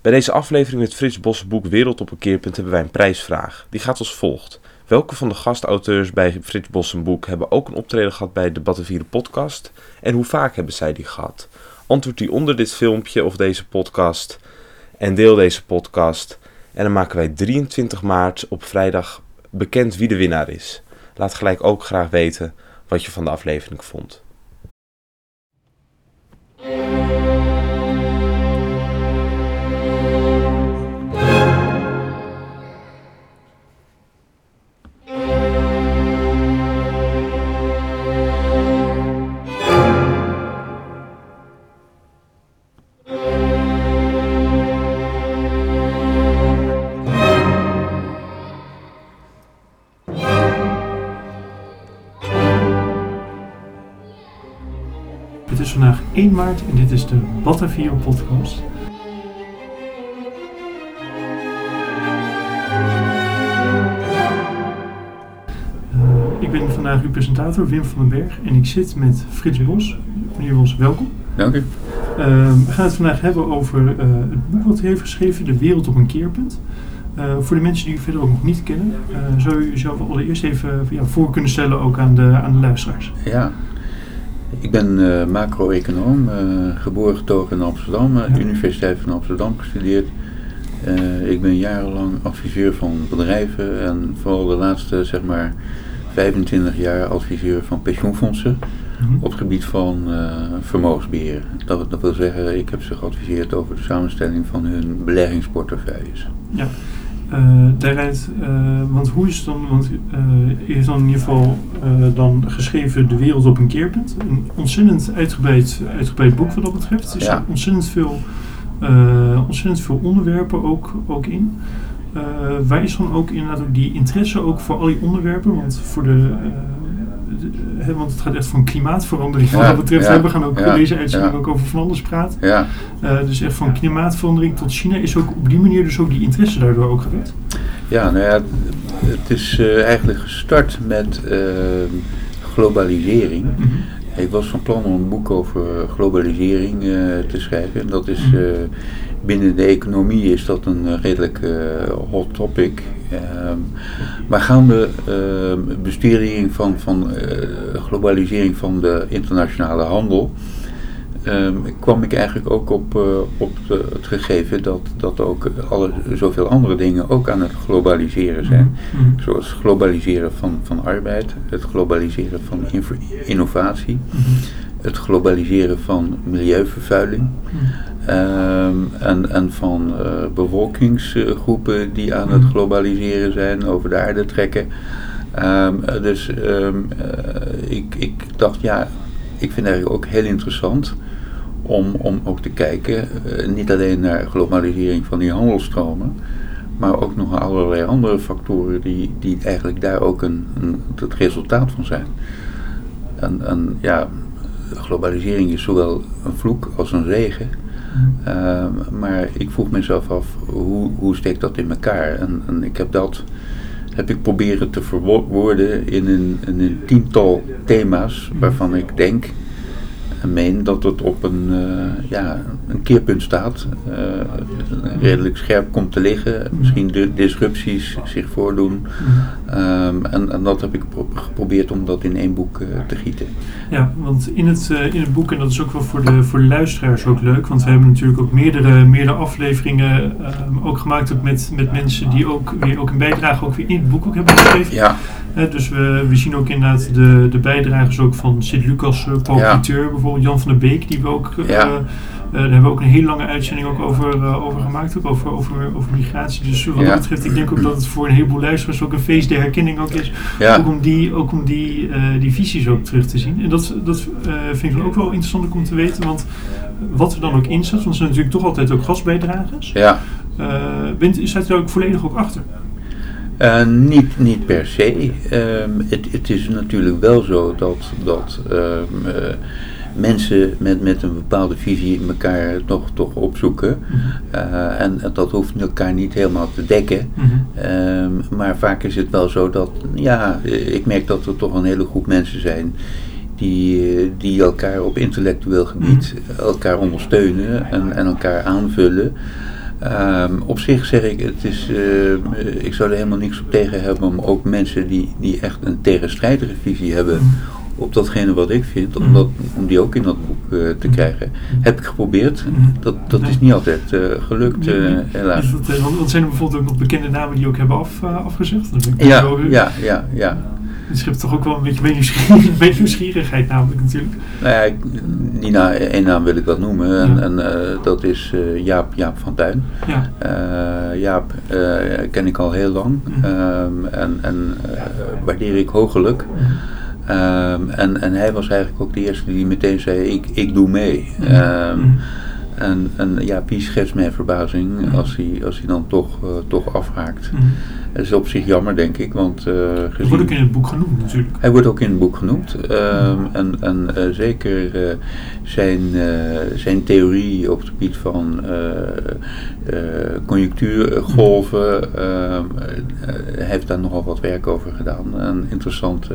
Bij deze aflevering met Frits Bos boek Wereld op een keerpunt hebben wij een prijsvraag. Die gaat als volgt. Welke van de gastauteurs bij Frits Bos een boek hebben ook een optreden gehad bij de Battenvieren podcast? En hoe vaak hebben zij die gehad? Antwoord die onder dit filmpje of deze podcast en deel deze podcast. En dan maken wij 23 maart op vrijdag bekend wie de winnaar is. Laat gelijk ook graag weten wat je van de aflevering vond. Vandaag 1 maart en dit is de Batavier podcast. Eh, ik ben vandaag uw presentator Wim van den Berg en ik zit met Frits Bos. Meneer Bos, welkom. Dank u. Eh, we gaan het vandaag hebben over eh, het boek wat u heeft geschreven, De Wereld op een Keerpunt. Voor de mensen die u verder ook nog niet kennen, zou u uzelf allereerst even ja, voor kunnen stellen ook aan de, aan de luisteraars. Ja, ik ben eh, macro-econoom, eh, geboren getogen in Amsterdam, uh. Universiteit van Amsterdam gestudeerd. Ik ben jarenlang adviseur van bedrijven en vooral de laatste zeg maar 25 jaar adviseur van pensioenfondsen Mhm. op het gebied van eh, vermogensbeheer. Dat, dat wil zeggen, ik heb ze geadviseerd over de samenstelling van hun beleggingsportefeuilles. Ja, daaruit, eh, want hoe is het dan, want eh u heeft dan in ieder geval eh, dan geschreven De Wereld op een Keerpunt. Een ontzettend uitgebreid, uitgebreid boek wat dat betreft. Er Ja. ontzettend veel, eh, ontzettend veel onderwerpen ook, ook in. Eh, waar is dan ook inderdaad ook die interesse ook voor al die onderwerpen? Want voor de... eh, de- hè, want het gaat echt van klimaatverandering wat dat betreft. We gaan ook in deze uitzending ook over van alles praten. Ja, Eh, dus echt van klimaatverandering tot China is ook op die manier dus ook die interesse daardoor ook gewekt. Ja, nou ja, het is eh, eigenlijk gestart met eh, globalisering. Ik was van plan om een boek over globalisering eh, te schrijven. En dat is eh, binnen de economie is dat een eh, redelijk eh, hot topic. Ehm, maar gaande uh, bestudering van, van eh, globalisering van de internationale handel. ehm, kwam ik eigenlijk ook op, op de- het gegeven dat, dat ook alle, zoveel andere dingen ook aan het globaliseren zijn. Mhm. Zoals het globaliseren van, van arbeid, het globaliseren van innovatie, Mhm. Het globaliseren van milieuvervuiling Mhm. ehm, en, en van eh, bevolkingsgroepen die aan het Mhm. globaliseren zijn, over de aarde trekken. Ehm, eh, dus ehm, eh, ik, ik dacht, ja, ik vind eigenlijk ook heel interessant om, om ook te kijken, niet alleen naar globalisering van die handelstromen, maar ook nog allerlei andere factoren die, die eigenlijk daar ook een, een, het resultaat van zijn. En, en ja, globalisering is zowel een vloek als een zegen. Mhm. Ehm, maar ik vroeg mezelf af, hoe, hoe steekt dat in elkaar? En, en ik heb dat heb ik proberen te verwoorden in een, in een tiental thema's waarvan ik denk en meen dat het op een, eh, ja, een keerpunt staat. eh, redelijk scherp komt te liggen. Misschien de disrupties zich voordoen. Ehm, en, en dat heb ik pro- geprobeerd om dat in één boek eh, te gieten. Ja, want in het, in het boek, en dat is ook wel voor de, voor de luisteraars ook leuk, want we hebben natuurlijk ook meerdere, meerdere afleveringen ehm, ook gemaakt ook met, met mensen die ook weer ook een bijdrage ook weer in het boek ook hebben geschreven. Ja, Eh, dus we, we zien ook inderdaad de, de bijdragers ook van Sint-Lucas, uh, Paul Ja. Pieter, bijvoorbeeld Jan van der Beek, die we ook, eh, Ja. eh, daar hebben we ook een hele lange uitzending ook over, eh, over gemaakt, ook over, over, over migratie. Dus wat Ja. dat betreft, ik denk ook dat het voor een heleboel luisteraars ook een feest der herkenning ook is, ja. ook om die, ook om die, eh, die visies ook terug te zien. En dat, dat eh, vind ik dan ook wel interessant om te weten, want wat er dan ook in staat, want er zijn natuurlijk toch altijd ook gastbijdragers, ja. eh bent, staat ook volledig ook achter? Eh, niet, niet per se. Ehm, het, het is natuurlijk wel zo dat, dat ehm, eh, mensen met, met een bepaalde visie elkaar toch, toch opzoeken. Eh, en, en dat hoeft elkaar niet helemaal te dekken. Mhm. Ehm, maar vaak is het wel zo dat, ja, ik merk dat er toch een hele groep mensen zijn die, die elkaar op intellectueel gebied elkaar ondersteunen en, en elkaar aanvullen. Ehm, op zich zeg ik, het is, eh, ik zou er helemaal niks op tegen hebben om ook mensen die, die echt een tegenstrijdige visie hebben Mhm. op datgene wat ik vind, om, Mhm. dat, om die ook in dat boek eh, te Mhm. krijgen. Heb ik geprobeerd. Dat, dat is niet altijd eh, gelukt, eh, helaas. Is dat, want, zijn er bijvoorbeeld ook nog bekende namen die ook hebben af, afgezegd? Ja, ja, ja. Het schept toch ook wel een beetje nieuwsgierigheid, namelijk natuurlijk. Nou ja, ik, die na, één naam wil ik wel noemen. En, Ja. en eh, dat is eh, Jaap, Jaap van Tuin. Ja, Eh, Jaap ken ik al heel lang. Mhm. Ehm, en en waardeer ik hoogelijk. Ehm, en, en hij was eigenlijk ook de eerste die meteen zei, ik, ik doe mee. Mhm. Ehm, Mhm. en, en ja, wie schetst mijn verbazing als hij, als hij dan toch, toch afhaakt. Het is op zich jammer, denk ik, want eh, Dat gezien- wordt ook in het boek genoemd natuurlijk. hij wordt ook in het boek genoemd. Ehm, en en eh, zeker eh, zijn, zijn theorie op het gebied van conjunctuurgolven. ehm, eh, hij heeft daar nogal wat werk over gedaan. Een interessante,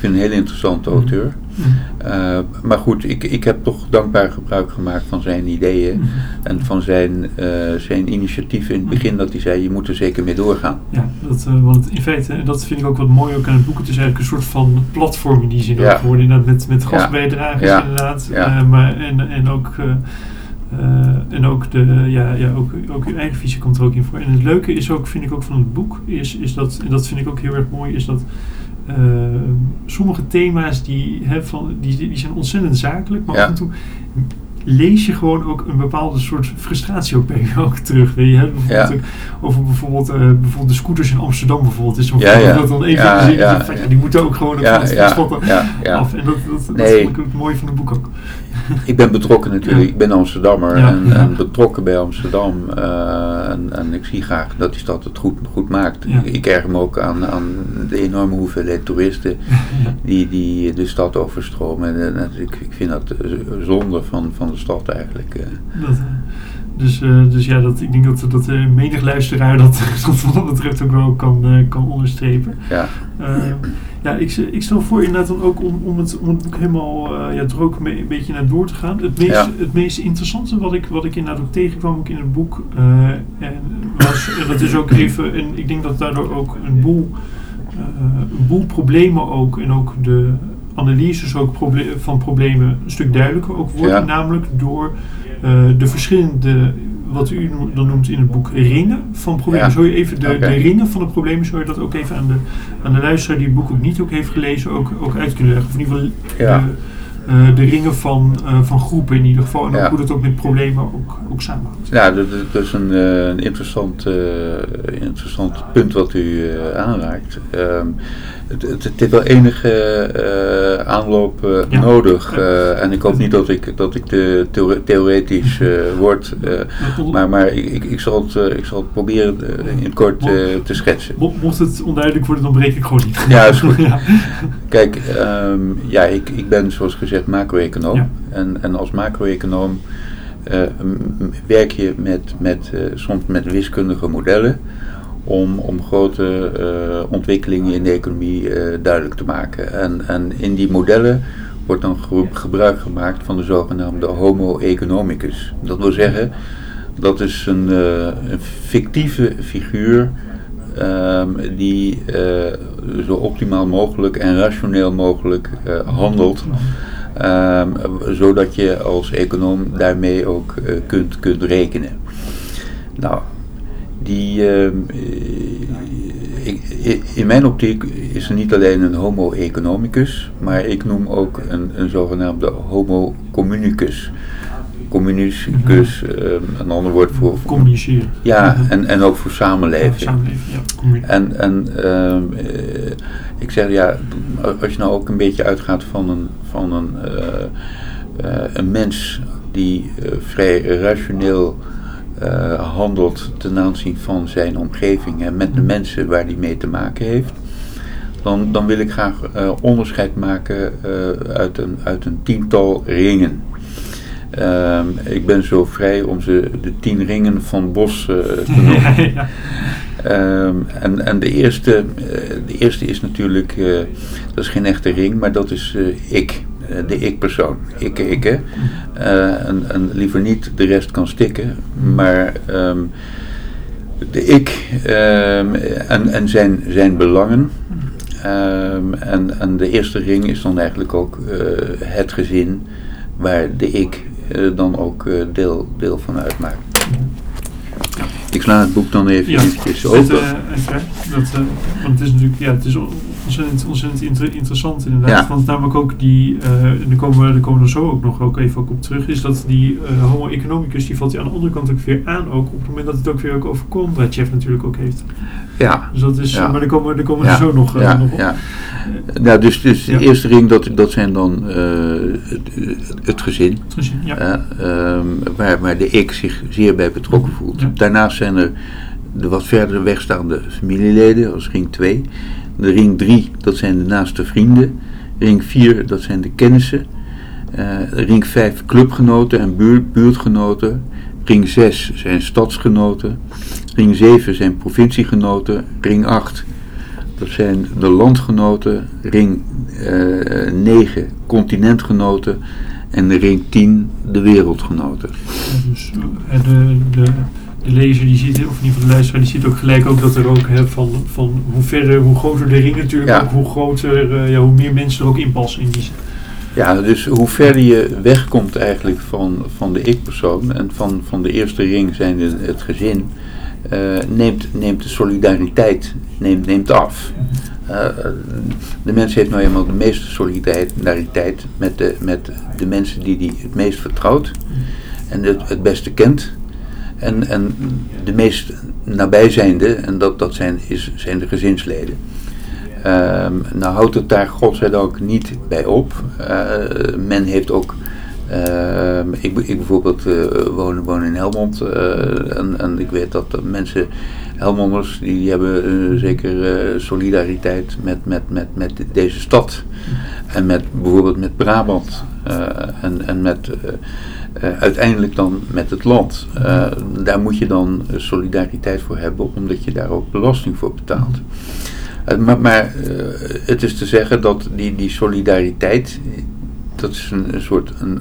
vind een hele interessante auteur. Mhm. Eh, maar goed, ik, ik heb toch dankbaar gebruik gemaakt van zijn ideeën. Mhm. En van zijn, eh, zijn initiatief in het begin dat hij zei, je moet er zeker mee doorgaan. Ja, dat, eh, want in feite, dat vind ik ook wat mooi ook aan het boek. Het is eigenlijk een soort van platform in die zin Ja. geworden. Inderdaad, met, met gastbijdragers Ja. inderdaad. Ja. Maar, en, en ook... en ook, de, ja, ja, ook, ook uw eigen visie komt er ook in voor. En het leuke is ook, vind ik ook van het boek, is, is dat, en dat vind ik ook heel erg mooi, is dat eh, sommige thema's die, hè, van, die, die zijn ontzettend zakelijk, maar Ja. af en toe lees je gewoon ook een bepaalde soort frustratie ook bij je ook terug. Weet je, hè? Bijvoorbeeld Ja. ook over bijvoorbeeld, eh, bijvoorbeeld de scooters in Amsterdam bijvoorbeeld. Is zo'n Ja, dat dan even Ja, ja, van, die moeten ook gewoon Ja, het ja, af. En dat, dat, dat Nee. vond ik ook het mooie van het boek ook. Ik ben betrokken natuurlijk, ik ben Amsterdammer en, en betrokken bij Amsterdam. eh, en, en ik zie graag dat die stad het goed, goed maakt. Ik, ik erger me ook aan, aan de enorme hoeveelheid toeristen die, die de stad overstromen. En, en ik, ik vind dat eh, zonde van, van de stad eigenlijk. Dat, eh, dus, eh, dus ja, dat, ik denk dat, dat uh, menig luisteraar dat, dat wat dat betreft ook wel kan, eh, kan onderstrepen. ja. Eh, ja, ik, ik stel voor inderdaad dan ook om, om, het, om het boek helemaal eh, ja, er ook mee, een beetje naar door te gaan. Het meest, Ja. het meest interessante wat ik, wat ik inderdaad ook tegenkwam ook in het boek, eh, en was, en dat is ook even, en ik denk dat daardoor ook een boel, eh, een boel problemen ook, en ook de analyses ook proble- van problemen een stuk duidelijker ook worden. Ja. Namelijk door eh, de verschillende, wat u dan noemt in het boek, ringen van problemen. Ja. Zou je even de, de ringen van de problemen, zou je dat ook even aan de, aan de luisteraar die het boek ook niet ook heeft gelezen, ook, ook uit kunnen leggen? Of in ieder geval Ja. de, eh, de ringen van, eh, van groepen in ieder geval. En ook Ja. hoe dat ook met problemen ook, ook samenhangt. Ja, dat, is een, eh, een interessant, eh, interessant punt wat u eh, aanraakt. Ehm, het, het, het heeft wel enige eh, aanloop eh, Ja. nodig. Eh, en ik hoop niet dat ik, dat ik te theore- theoretisch word. maar maar ik, ik, zal het, ik zal het proberen in het kort te schetsen. Mo- Mocht het onduidelijk worden, dan breek ik gewoon niet. Ja, is goed. ja. Kijk, ehm, ja, ik, ik ben zoals gezegd macro-econoom. Ja. En, en als macro-econoom werk je met, met, soms met wiskundige modellen om, om grote eh, ontwikkelingen in de economie eh, duidelijk te maken. En, en in die modellen wordt dan ge- gebruik gemaakt van de zogenaamde homo economicus. Dat wil zeggen, dat is een, eh, een fictieve figuur ehm, die zo optimaal mogelijk en rationeel mogelijk handelt. Ehm, zodat je als econoom daarmee ook kunt, kunt rekenen. Nou, die, ehm, eh, in mijn optiek is er niet alleen een homo economicus, maar ik noem ook een, een zogenaamde homo communicus. Communicus, ehm, een ander woord voor... Communiceren. ja, Mhm. en, en ook voor samenleving. samenleving, ja. En, en ehm, eh, ik zeg ja, als je nou ook een beetje uitgaat van een, van een, eh, een mens die vrij rationeel eh, handelt ten aanzien van zijn omgeving en met de mensen waar die mee te maken heeft, dan, dan wil ik graag eh, onderscheid maken eh, uit, een, uit een tiental ringen. Ehm, ik ben zo vrij om ze de tien ringen van Bos te noemen. ja. Ehm, en en de, eerste, de eerste is natuurlijk, dat is geen echte ring, maar dat is ik. Eh, de ik-persoon. Ik, ik, hè. Eh, en, en liever niet de rest kan stikken, maar ehm, de ik ehm, en, en zijn, zijn belangen. Ehm, en, en de eerste ring is dan eigenlijk ook eh, het gezin waar de ik dan ook deel, deel van uitmaakt. Ik sla het boek dan even Ja, eventjes open. dat, eh, want het is natuurlijk ja, het is ontzettend, ontzettend inter- interessant inderdaad. Ja. Want namelijk ook die, eh, en daar komen, we, daar komen we er zo ook nog ook even ook op terug, is dat die eh, homo economicus, die valt hij aan de andere kant ook weer aan, ook op het moment dat het ook weer ook over Kondratjev natuurlijk ook heeft. ja, Dus dat is, Ja. maar daar komen, we- daar komen we Ja, er zo nog, ja, nog op. ja. Nou, dus, dus de Ja. eerste ring, dat, dat zijn dan het, het gezin. Gezien, ja. hè, ehm, waar, waar de ik zich zeer bij betrokken voelt. Ja. Daarnaast zijn er de wat verder wegstaande familieleden, als ring 2. Ring 3, dat zijn de naaste vrienden. Ring 4, dat zijn de kennissen. Eh, ring 5, clubgenoten en buurt, buurtgenoten. Ring 6 zijn stadsgenoten. Ring 7 zijn provinciegenoten. Ring 8, dat zijn de landgenoten. Ring eh 9, continentgenoten. En ring 10, de wereldgenoten. Ja, dus eh, de, de, de lezer die ziet, of in ieder geval de luisteraar, die ziet ook gelijk ook dat er ook hè, van, van hoe verder, hoe groter de ring natuurlijk, Ja. ook hoe groter, eh, ja, hoe meer mensen er ook inpassen in die zin. Ja, dus hoe verder je wegkomt eigenlijk van, van de ik-persoon en van, van de eerste ring zijn het, het gezin, eh, neemt, neemt de solidariteit neemt, neemt af. Eh, de mens heeft nou eenmaal de meeste solidariteit met de, met de mensen die hij het meest vertrouwt en het, het beste kent. En, en de meest nabijzijnde, en dat, dat zijn, is, zijn de gezinsleden. Ehm, nou houdt het daar godzijdank niet bij op. Eh, men heeft ook, ehm, ik, ik bijvoorbeeld eh, woon, woon in Helmond eh, en, en ik weet dat mensen, Helmonders, die hebben zeker solidariteit met, met, met, met deze stad. En met bijvoorbeeld met Brabant en, en met, uiteindelijk dan met het land. Eh, daar moet je dan eh, solidariteit voor hebben, omdat je daar ook belasting voor betaalt. Eh, maar maar eh, het is te zeggen dat die, die solidariteit, dat is een, soort een,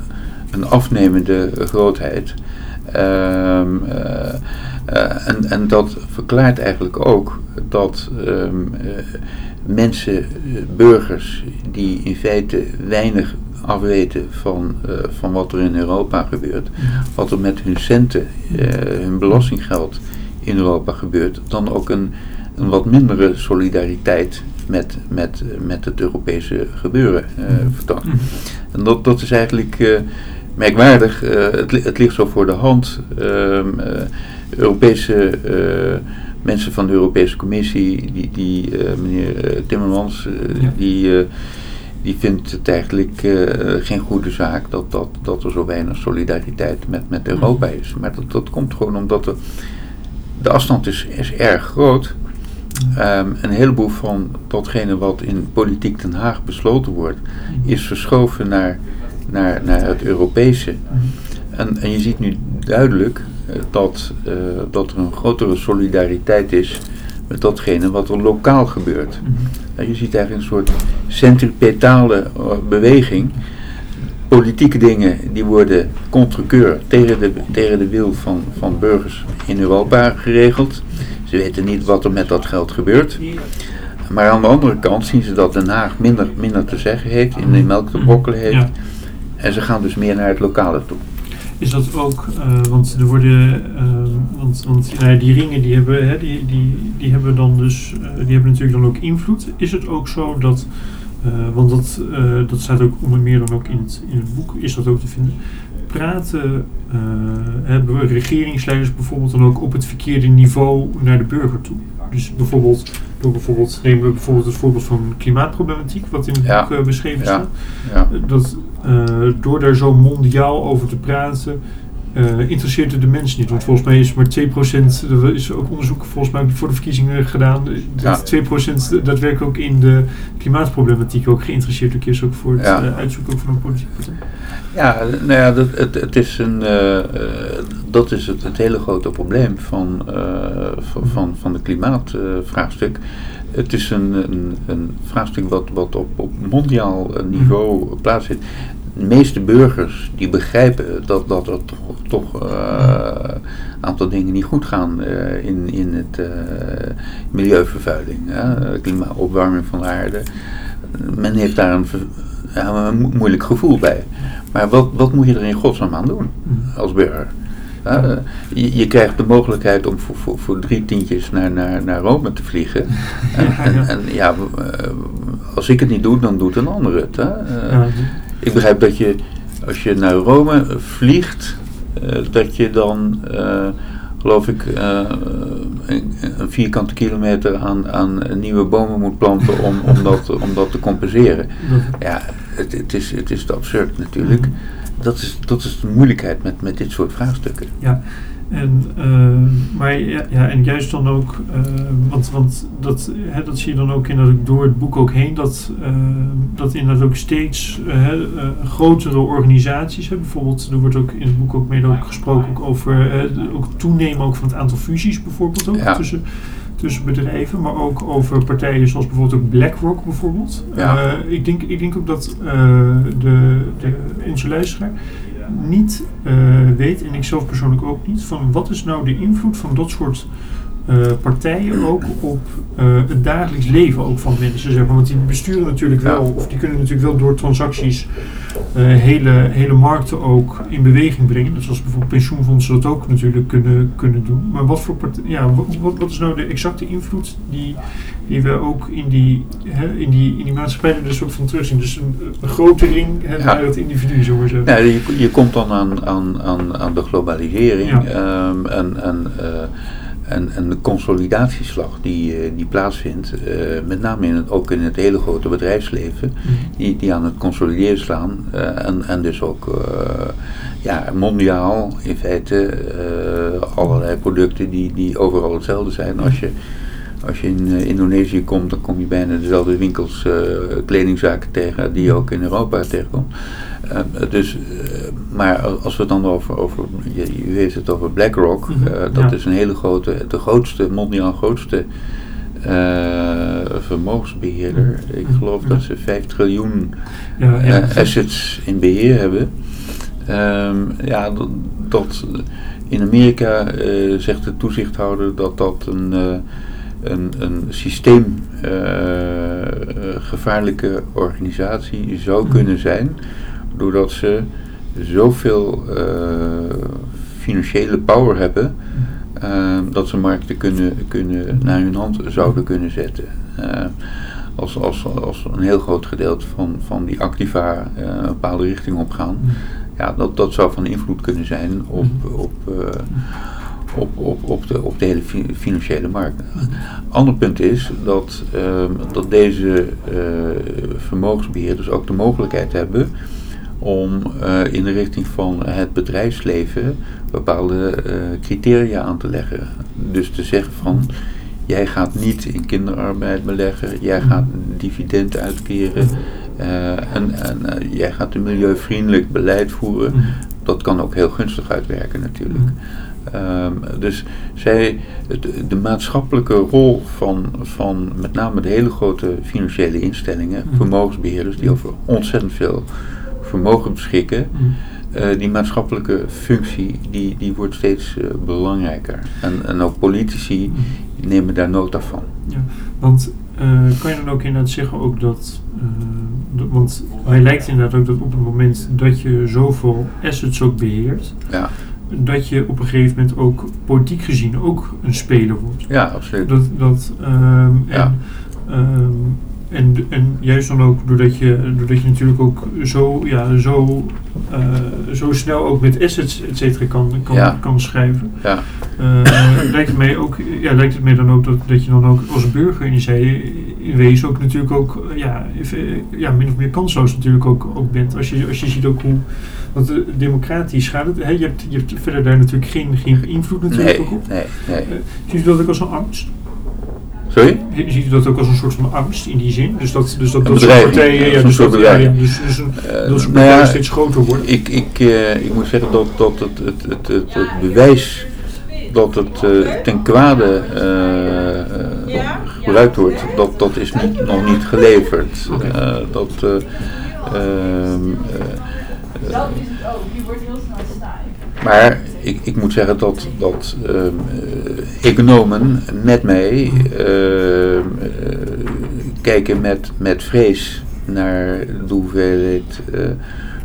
een afnemende grootheid. Ehm, eh, eh, en, en dat verklaart eigenlijk ook dat ehm, eh, mensen, eh, burgers, die in feite weinig afweten van, eh, van wat er in Europa gebeurt, wat er met hun centen, eh, hun belastinggeld in Europa gebeurt, dan ook een, een wat mindere solidariteit met, met, met het Europese gebeuren vertoont. En dat, dat is eigenlijk merkwaardig. Het, het ligt zo voor de hand. Ehm, eh, Europese mensen van de Europese Commissie, die, die eh, meneer eh, Timmermans, eh, Ja. die, die vindt het eigenlijk geen goede zaak dat, dat, dat er zo weinig solidariteit met, met Europa is. Maar dat, dat komt gewoon omdat de, de afstand is, is erg groot. Ehm, een heleboel van datgene wat in politiek Den Haag besloten wordt, is verschoven naar, naar, naar het Europese. En, en je ziet nu duidelijk dat, eh, dat er een grotere solidariteit is met datgene wat er lokaal gebeurt. En je ziet eigenlijk een soort centripetale eh, beweging. Politieke dingen die worden contre tegen de, tegen de wil van, van burgers in Europa geregeld. Ze weten niet wat er met dat geld gebeurt. Maar aan de andere kant zien ze dat Den Haag minder, minder te zeggen heeft, in de melk te brokkelen heeft. En ze gaan dus meer naar het lokale toe. Is dat ook, eh, want er worden, eh, want, want nou ja, die ringen die hebben, hè, die, die, die hebben dan dus, eh, die hebben natuurlijk dan ook invloed. Is het ook zo dat, eh, want dat, dat staat ook onder meer dan ook in het, in het boek, is dat ook te vinden. Praten hebben regeringsleiders bijvoorbeeld dan ook op het verkeerde niveau naar de burger toe? Dus bijvoorbeeld, door bijvoorbeeld, nemen we bijvoorbeeld het voorbeeld van klimaatproblematiek, wat in het Ja. boek beschreven Ja. staat Ja. dat door daar zo mondiaal over te praten, uh, interesseert het de mensen niet. Want volgens mij is maar 2%, er is ook onderzoek volgens mij voor de verkiezingen gedaan, dat ja. 2% daadwerkelijk ook in de klimaatproblematiek ook geïnteresseerd ook is, ook voor het ja. uh, uitzoeken ook van een politieke partij. Ja, nou ja, dat, het, het is een, uh, dat is het, het, hele grote probleem van, van, van de klimaatvraagstuk. het is een, een, een, vraagstuk wat, wat op, op mondiaal niveau mm. plaatsvindt de meeste burgers die begrijpen dat, dat er toch, toch uh, een aantal dingen niet goed gaan uh, in, in het uh, milieuvervuiling, klimaat, opwarming van de aarde. Men heeft daar een, ja, een moeilijk gevoel bij. Maar wat, wat moet je er in godsnaam aan doen als burger? je, je, krijgt de mogelijkheid om voor, voor, voor drie tientjes naar, naar, naar Rome te vliegen. En, en, en ja, als ik het niet doe, dan doet een ander het. Hè? Ik begrijp dat je, als je naar Rome vliegt, uh, dat je dan, uh, geloof ik, uh, een, een, vierkante kilometer aan, aan nieuwe bomen moet planten om, om, dat, om dat te compenseren. Ja, het, het, is, het is absurd natuurlijk. Mhm. Dat is, dat is de moeilijkheid met, met dit soort vraagstukken. Ja, en, uh, maar ja, ja, en juist dan ook, uh, want, want dat, hè, dat zie je dan ook inderdaad door het boek ook heen, dat, uh, dat inderdaad ook steeds grotere organisaties, hè, bijvoorbeeld, er wordt ook in het boek ook mee ook gesproken ook over ook toenemen ook van het aantal fusies bijvoorbeeld ook ja. tussen, tussen bedrijven, maar ook over partijen zoals bijvoorbeeld ook BlackRock bijvoorbeeld. Ja. ik, denk, ik denk ook dat de, de, onze luisteraar niet uh, weet, en ik zelf persoonlijk ook niet, van wat is nou de invloed van dat soort uh, partijen ook op uh, het dagelijks leven ook van mensen. Zeg maar. Want die besturen natuurlijk wel, of die kunnen natuurlijk wel door transacties hele, hele markten ook in beweging brengen. Dus zoals bijvoorbeeld pensioenfondsen dat ook natuurlijk kunnen, kunnen doen. Maar wat, voor ja, wat, wat, wat, is nou de exacte invloed die, die we ook in die, hè, in die, in die maatschappij er soort van terugzien? Dus een, een grote ring hè, ja. het individu, zo maar Ja, je, je komt dan aan, aan, aan, aan de globalisering ja. um, en, en en, en de consolidatieslag die, eh, die plaatsvindt, uh, met name in het, ook in het hele grote bedrijfsleven, mhm. die, die aan het consolideren slaan. Uh, en, en dus ook ja, mondiaal in feite allerlei producten die, die overal hetzelfde zijn. Als je, als je in Indonesië komt, dan kom je bijna dezelfde winkels, kledingzaken tegen die je ook in Europa tegenkomt. Uh, dus, uh, maar als we het dan over, over je, je weet het over BlackRock, mm -hmm. uh, dat ja. is een hele grote, de grootste, mondiaal grootste vermogensbeheerder. Ik geloof dat ze 5 triljoen ja, assets in beheer hebben. Um, ja, dat, dat, in Amerika zegt de toezichthouder dat dat een, een, een systeem gevaarlijke organisatie zou kunnen zijn doordat ze zoveel uh, financiële power hebben, uh, dat ze markten kunnen, kunnen naar hun hand zouden kunnen zetten. Uh, als, als, als een heel groot gedeelte van, van die activa een bepaalde richting op gaan, ja, dat, dat zou van invloed kunnen zijn op, op, op, op, op, de, op de hele financiële markt. Ander punt is dat, dat deze vermogensbeheerders ook de mogelijkheid hebben om uh, in de richting van het bedrijfsleven bepaalde uh, criteria aan te leggen. Dus te zeggen van, jij gaat niet in kinderarbeid beleggen, jij gaat dividend uitkeren en, en jij gaat een milieuvriendelijk beleid voeren. Dat kan ook heel gunstig uitwerken natuurlijk. Um, dus zij, de, de, maatschappelijke rol van, van met name de hele grote financiële instellingen, vermogensbeheerders, die over ontzettend veel vermogen beschikken, mm. uh, die maatschappelijke functie die, die wordt steeds uh, belangrijker. En, en ook politici nemen daar nota van. Ja, want uh, kan je dan ook inderdaad zeggen ook dat, want hij lijkt inderdaad ook dat op het moment dat je zoveel assets ook beheert, ja. dat je op een gegeven moment ook politiek gezien ook een speler wordt. Ja, absoluut. Dat, dat, um, ja. en, um, en, en juist dan ook doordat je, doordat je natuurlijk ook zo, ja, zo, eh, zo snel ook met assets et cetera kan, kan, Ja. kan schrijven. Ja. Eh, lijkt, het mij ook, ja, lijkt het mij dan ook dat, dat je dan ook als burger, en je wezen ook natuurlijk ook eh, ja, eh, ja, min of meer kansloos natuurlijk ook, ook bent. Als je, als je ziet ook hoe, want democratisch gaat het, hè, je, hebt, je hebt verder daar natuurlijk geen, geen invloed natuurlijk Nee, ook op. nee, nee. Ziet u dat ook als een angst? Sorry? Je- Ziet u dat ook als een soort van angst in die zin? Dus dat, dus dat, Een dat soort partijen, ja, dus soort dat, ja, dus, dus een, dat soort nou partijen ja, steeds groter worden. Ik, ik, eh, ik moet zeggen dat, dat het, het, het, het, het bewijs dat het eh, ten kwade gebruikt wordt, dat, dat is niet, nog niet geleverd. Eh, dat, ehm, Dat is het ook. Die wordt heel snel stijf. maar ik, ik moet zeggen dat, dat ehm, economen met mij ehm, eh, kijken met, met vrees naar de hoeveelheid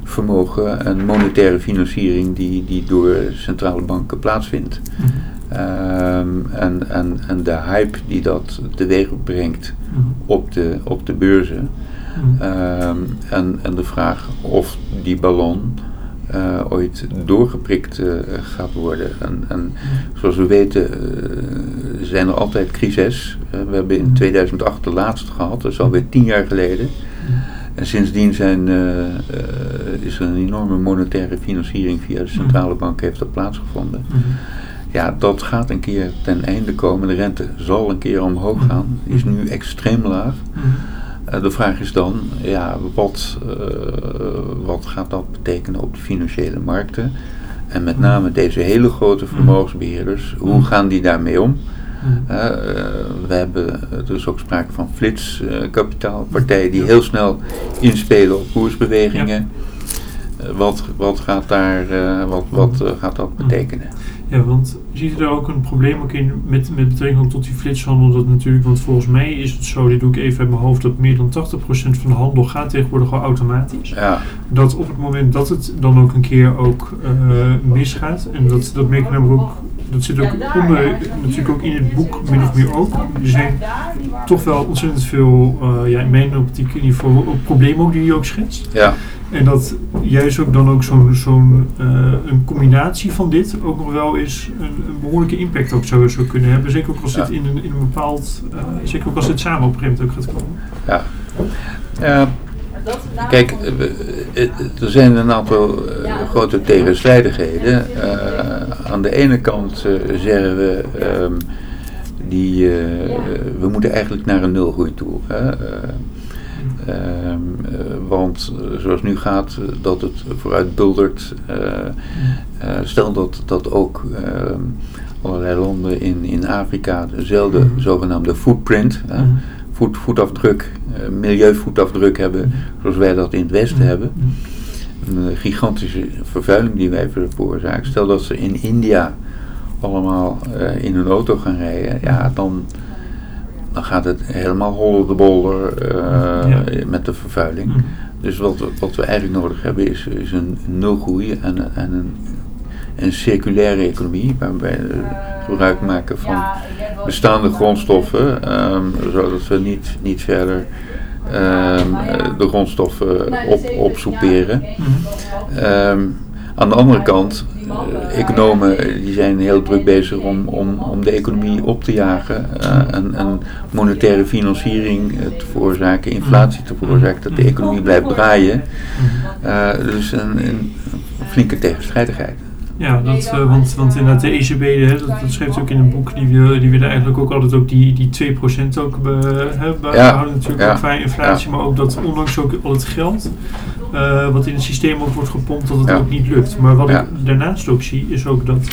vermogen en monetaire financiering die, die door centrale banken plaatsvindt. Mhm. Ehm, en, en, en de hype die dat teweeg brengt Mhm. op de, op de beurzen. Mhm. Ehm, en, en de vraag of die ballon eh, ooit doorgeprikt eh, gaat worden. En, en zoals we weten eh, zijn er altijd crises. We hebben in 2008 de laatste gehad, dat is alweer tien jaar geleden. En sindsdien zijn, is er een enorme monetaire financiering via de centrale bank heeft plaatsgevonden. Mhm. Ja, dat gaat een keer ten einde komen. De rente zal een keer omhoog gaan. Die is nu extreem laag. Mhm. Eh, de vraag is dan, ja, wat, eh, wat gaat dat betekenen op de financiële markten? En met name deze hele grote vermogensbeheerders, hoe gaan die daarmee om? Eh, we hebben, er is ook sprake van flitskapitaal, partijen die heel snel inspelen op koersbewegingen. Wat, wat, gaat, daar, wat, wat gaat dat betekenen? Ja, want ziet u daar ook een probleem ook in met, met betrekking ook tot die flitshandel? Dat natuurlijk, want volgens mij is het zo, dit doe ik even uit mijn hoofd, dat meer dan 80% van de handel gaat tegenwoordig al automatisch. Ja, Dat op het moment dat het dan ook een keer ook eh, misgaat, en dat, dat merk ik namelijk ook, dat zit ook onder, natuurlijk ook in het boek min of meer ook. Er zijn toch wel ontzettend veel, eh, ja, in mijn optiek in ieder geval, problemen ook die je ook schetst. ja, En dat juist ook dan ook zo'n zo'n eh, een combinatie van dit ook nog wel eens een, een behoorlijke impact ook zou, zou kunnen hebben. Zeker ook als Ja. dit in een, in een bepaald, eh, zeker ook als dit samen op een gegeven moment ook gaat komen. ja. Kijk, eh, er zijn een aantal grote tegenstrijdigheden. Eh, aan de ene kant zeggen we, ehm, die, eh, we moeten eigenlijk naar een nulgroei toe. Hè? Eh, ehm, eh, want eh, zoals nu gaat, eh, dat het vooruit buldert. stel dat, dat ook ehm, allerlei landen in, in Afrika dezelfde Mhm. zogenaamde footprint, Mhm. voet, voetafdruk, milieuvoetafdruk hebben, zoals wij dat in het Westen Mhm. hebben. Een gigantische vervuiling die wij veroorzaken. Stel dat ze in India allemaal in een auto gaan rijden, ja, dan, dan gaat het helemaal hollen de bolder eh, Ja. met de vervuiling. Mhm. Dus wat, we- wat we eigenlijk nodig hebben is, is een nulgroei en, een- en een, een circulaire economie, waarbij we gebruik maken van bestaande grondstoffen, ehm, zodat we niet, niet verder ehm, eh, de grondstoffen op, opsoeperen. Ehm, aan de andere kant, economen eh, die zijn heel druk bezig om, om, om de economie op te jagen eh, en, en monetaire financiering eh, te veroorzaken, inflatie te veroorzaken, dat de economie blijft draaien. Eh, dus een, een flinke tegenstrijdigheid. Ja, dat, eh, want, want inderdaad de ECB, hè, dat, dat schreef ook in een boek, die, wil, die willen eigenlijk ook altijd ook die, die 2% ook be, hè, behouden natuurlijk ja, ook qua inflatie, maar ook dat ondanks ook al het geld eh, wat in het systeem ook wordt gepompt, dat het Ja. ook niet lukt. Maar wat Ja. ik daarnaast ook zie, is ook dat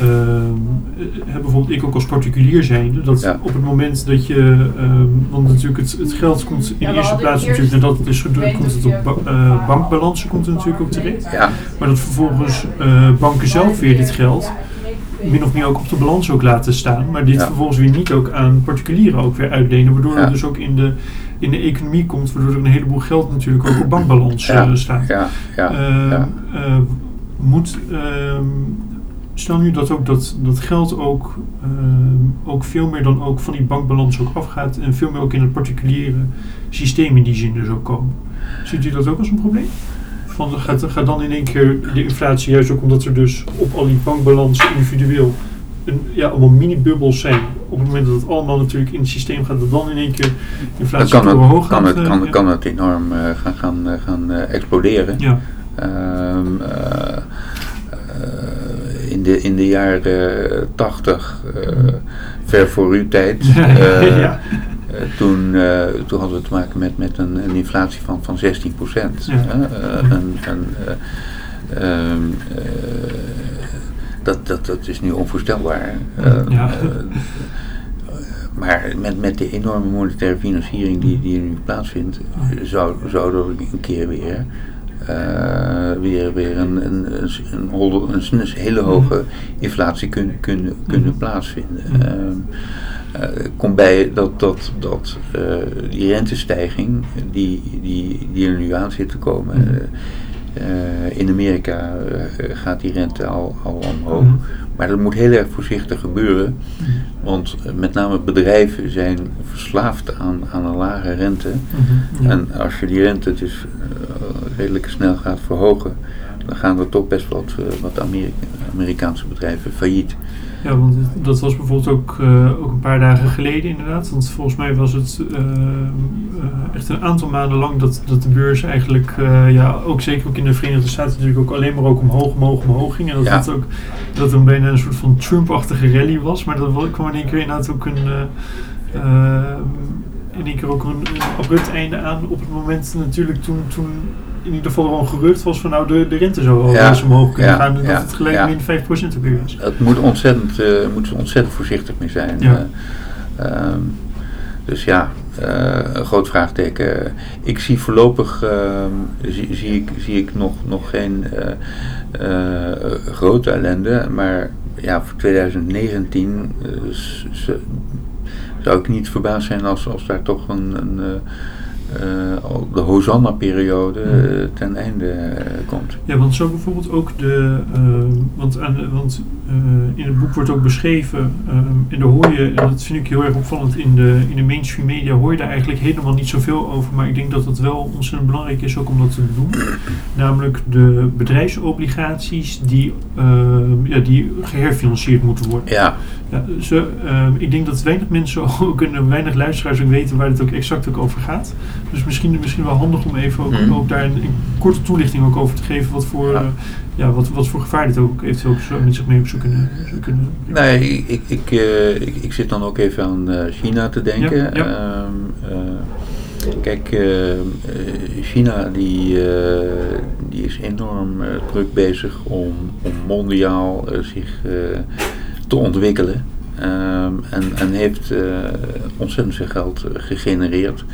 eh, bijvoorbeeld ik ook als particulier zijnde, dat Ja. op het moment dat je, ehm, want natuurlijk het, het geld komt in Ja, eerste plaats natuurlijk, nadat het is weet komt het op ba- eh, bankbalansen komt het natuurlijk ook terecht. Ja, Maar dat vervolgens eh, banken zelf weer dit geld min of meer ook op de balans ook laten staan. Maar dit Ja. vervolgens weer niet ook aan particulieren ook weer uitlenen. Waardoor Ja. het dus ook in de, in de economie komt. Waardoor er een heleboel geld natuurlijk ook op bankbalans Ja. staat. ja, ja. Ehm, ja. eh, moet, ehm, stel nu dat ook dat, dat geld ook, eh, ook veel meer dan ook van die bankbalans ook afgaat en veel meer ook in het particuliere systeem in die zin dus ook komen. Ziet u dat ook als een probleem? Van, gaat, gaat dan in één keer de inflatie, juist ook omdat er dus op al die bankbalansen individueel een, ja, allemaal mini-bubbels zijn. Op het moment dat het allemaal natuurlijk in het systeem gaat, dat dan in één keer inflatie kan het, hoog kan gaat. het, eh, kan, ja. kan het enorm eh, gaan, gaan, gaan exploderen. Ja, Ehm, eh, eh, de, in de jaren tachtig, ver voor uw tijd, eh, ja. eh, toen, eh, toen hadden we te maken met, met een, een inflatie van, van 16 procent. Ja. eh, ehm, eh, dat, dat, dat is nu onvoorstelbaar. Eh, Ja. eh, maar met, met de enorme monetaire financiering die, die er nu plaatsvindt, zou, zou er een keer weer, eh, weer, weer een, een, een, een, hele hoge inflatie kun, kunnen kunnen plaatsvinden. Mhm. Ehm, eh, komt bij dat, dat, dat eh, die rentestijging die, die, die er nu aan zit te komen. In Amerika gaat die rente al, al omhoog. Maar dat moet heel erg voorzichtig gebeuren. Want eh, met name bedrijven zijn verslaafd aan, aan een lage rente. Mhm, ja. En als je die rente dus eh, redelijk snel gaat verhogen, dan gaan er toch best wat, eh, wat Amerika- Amerikaanse bedrijven failliet. Ja, want dat was bijvoorbeeld ook, eh, ook een paar dagen geleden inderdaad. Want volgens mij was het eh, eh, echt een aantal maanden lang dat, dat de beurs eigenlijk, ja, ook zeker ook in de Verenigde Staten natuurlijk ook alleen maar ook omhoog, omhoog, omhoog ging. En dat Ja. het ook dat het bijna een soort van Trump-achtige rally was. Maar dat wa- kwam in één keer inderdaad ook een, in één keer ook een, een abrupt einde aan op het moment natuurlijk toen, toen in ieder geval gewoon gerucht was van nou de, de rente zou wel Ja, eens omhoog kunnen ja, gaan. En dat ja, het gelijk ja. min 5% ook weer was. Het moet ontzettend, eh moet ontzettend voorzichtig mee zijn. Eh, ehm, dus ja, eh, een groot vraagteken. Ik zie voorlopig ehm, zie, zie, ik, zie ik nog, nog geen grote ellende, maar ja, voor 2019 eh, s- s- zou ik niet verbaasd zijn als, als daar toch een, een eh, eh, de Hosanna-periode eh, ten einde komt. Ja, want zo bijvoorbeeld ook de. want aan, want in het boek wordt ook beschreven. eh, en daar hoor je, en dat vind ik heel erg opvallend, in de, in de mainstream media hoor je daar eigenlijk helemaal niet zoveel over. Maar ik denk dat het wel ontzettend belangrijk is ook om dat te doen. Namelijk de bedrijfsobligaties die, eh, ja, die geherfinancierd moeten worden. Ja, Ja, ze, eh, ik denk dat weinig mensen ook en weinig luisteraars ook weten waar het ook exact ook over gaat. Dus misschien, misschien wel handig om even ook, ook daar een, een korte toelichting ook over te geven. Wat voor, Ja. Ja, wat, wat voor gevaar dit ook eventueel ook zo, met zich mee op zou kunnen, zou kunnen. Nee, ik, ik, eh, ik, ik zit dan ook even aan eh, China te denken. Ja, ja. Ehm, eh, kijk, China die, die is enorm druk bezig om, om mondiaal zich te ontwikkelen. Ehm, en, en heeft ontzettend veel geld gegenereerd.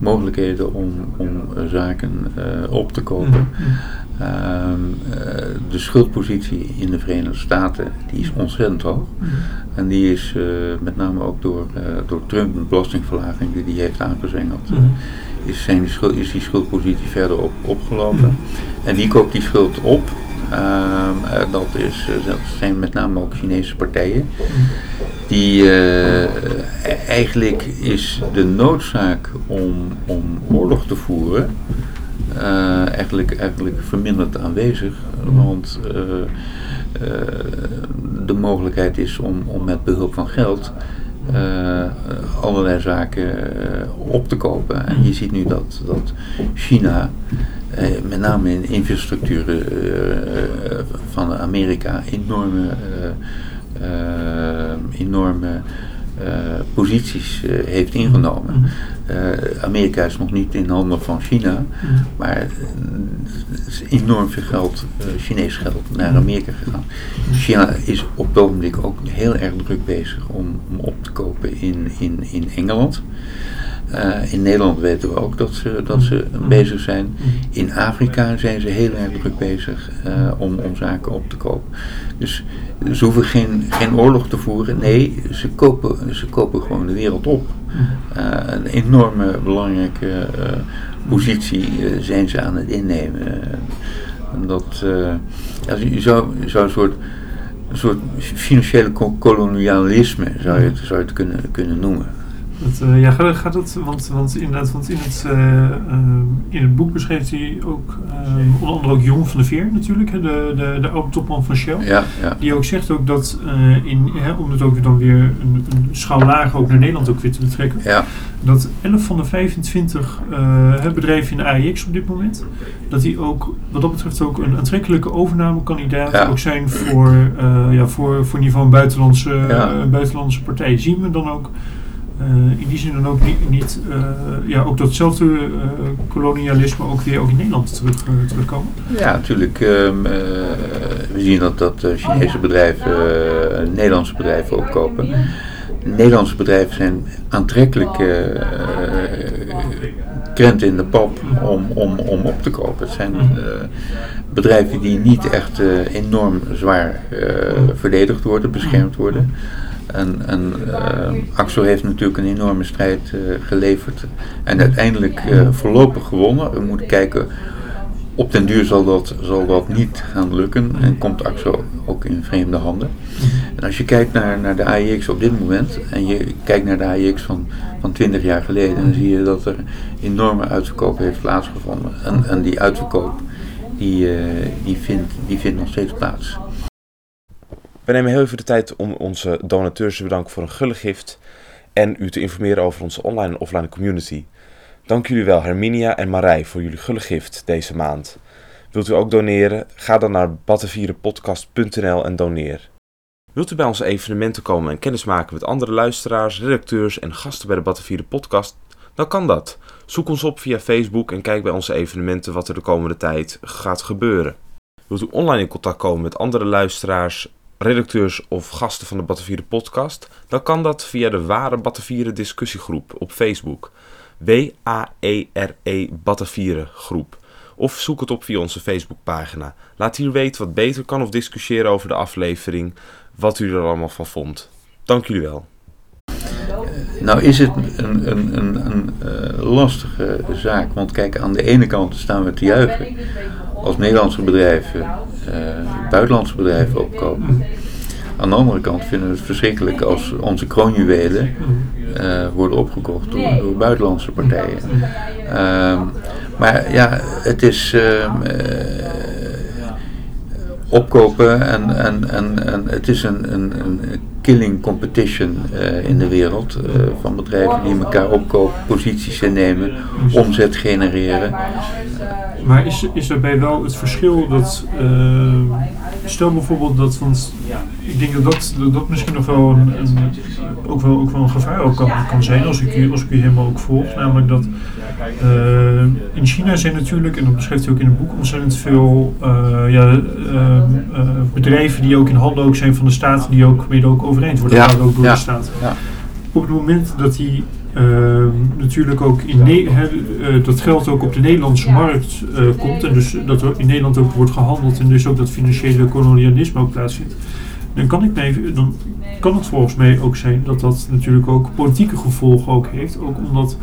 Mogelijkheden om, om zaken op te kopen. Mhm. Ehm, eh, de schuldpositie in de Verenigde Staten die is ontzettend hoog. Mhm. En die is eh, met name ook door, eh, door Trump, een belastingverlaging die die heeft aangezwengeld, Mhm. is, zijn die schuld, is die schuldpositie verder op, opgelopen. Mhm. En wie koopt die schuld op? Ehm, eh, dat, is, dat zijn met name ook Chinese partijen. Die eh, eigenlijk is de noodzaak om, om oorlog te voeren eh, eigenlijk, eigenlijk verminderd aanwezig. Want eh, eh, de mogelijkheid is om, om met behulp van geld eh, allerlei zaken op te kopen. En je ziet nu dat, dat China, eh, met name in infrastructuur eh, van Amerika, enorme, enorme posities heeft ingenomen. Eh, Amerika is nog niet in handen van China, maar eh, er is enorm veel geld, eh, Chinees geld, naar Amerika gegaan. China is op het ogenblik ook heel erg druk bezig om, om op te kopen in, in, in Engeland. Eh, in Nederland weten we ook dat ze, dat ze bezig zijn. In Afrika zijn ze heel erg druk bezig eh, om, om zaken op te kopen. Dus ze hoeven geen, geen oorlog te voeren. Nee, ze kopen, ze kopen gewoon de wereld op. Mhm. Eh, een enorme belangrijke positie zijn ze aan het innemen. En dat, ja, je zou, zou een soort een soort financiële kolonialisme, zou je het, zou je het kunnen, kunnen noemen. Dat, uh, ja, gaat, gaat het, want, want inderdaad, want in het, uh, uh, in het boek beschrijft hij ook, onder andere ook Jon van de Veer natuurlijk, hè, de, de, de oude topman van Shell. Ja, ja. Die ook zegt ook dat, in, hè, om het ook dan weer een, een schaal lager ook naar Nederland ook weer te betrekken, ja. dat 11 van de 25 bedrijven in de AIX op dit moment, dat die ook wat dat betreft ook een aantrekkelijke overnamekandidaat Ja. ook zijn voor, ja, voor, voor niveau een buitenlandse, buitenlandse partij. Zien we dan ook uh, in die zin dan ook niet, niet uh, ja, ook datzelfde uh, kolonialisme ook weer ook in Nederland terug, terugkomen? Ja, natuurlijk. Um, we zien dat, dat Chinese bedrijven Nederlandse bedrijven opkopen. Nederlandse bedrijven zijn aantrekkelijk krenten in de pap om, om, om op te kopen. Het zijn bedrijven die niet echt enorm zwaar verdedigd worden, beschermd worden. En, en uh, Axel heeft natuurlijk een enorme strijd uh, geleverd. En uiteindelijk uh, voorlopig gewonnen. We moeten kijken, op den duur zal dat, zal dat niet gaan lukken. En komt Axel ook in vreemde handen. En als je kijkt naar, naar de AIX op dit moment. En je kijkt naar de AIX van, van 20 jaar geleden. Dan zie je dat er enorme uitverkoop heeft plaatsgevonden. En, en die uitverkoop die, die, vindt, die vindt nog steeds plaats. We nemen heel even de tijd om onze donateurs te bedanken voor een gulle gift en u te informeren over onze online en offline community. Dank jullie wel Herminia en Marij voor jullie gulle gift deze maand. Wilt u ook doneren? Ga dan naar battenvierenpodcast.nl en doneer. Wilt u bij onze evenementen komen en kennismaken met andere luisteraars, redacteurs en gasten bij de Battenvieren podcast? Dan kan dat. Zoek ons op via Facebook en kijk bij onze evenementen wat er de komende tijd gaat gebeuren. Wilt u online in contact komen met andere luisteraars, redacteurs of gasten van de Battenvieren podcast, dan kan dat via de Ware Battenvieren discussiegroep op Facebook. W-A-E-R-E Battenvieren groep. Of zoek het op via onze Facebookpagina. Laat hier weten wat beter kan of discussiëren over de aflevering, wat u er allemaal van vond. Dank jullie wel. Nou is het een, een, een, een uh, lastige zaak, want kijk, aan de ene kant staan we te juichen als Nederlandse bedrijven buitenlandse bedrijven opkopen. Aan de andere kant vinden we het verschrikkelijk als onze kroonjuwelen uh, worden opgekocht door, buitenlandse partijen. Uh, maar ja, het is opkopen en, en, en, en het is een, een, een killing competition in de wereld van bedrijven die elkaar opkopen, posities innemen, omzet genereren. Maar is, is daarbij wel het verschil dat, uh, stel bijvoorbeeld dat, want ik denk dat dat, dat, misschien nog wel een, een, ook, wel, ook wel een gevaar ook kan, kan zijn als ik, u, als ik u helemaal ook volg. Namelijk dat uh, in China zijn natuurlijk, en dat beschrijft hij ook in het boek, ontzettend veel uh, ja, bedrijven die ook in handen ook zijn van de staat, die ook mede ook overeind worden Ja, gehouden ook door ja, de staat. ja. Op het moment dat die uh, natuurlijk ook in ne- he, uh, dat geld ook op de Nederlandse markt uh, komt en dus dat er in Nederland ook wordt gehandeld en dus ook dat financiële kolonialisme ook plaatsvindt, dan kan, ik dan kan het volgens mij ook zijn dat dat natuurlijk ook politieke gevolgen ook heeft, ook omdat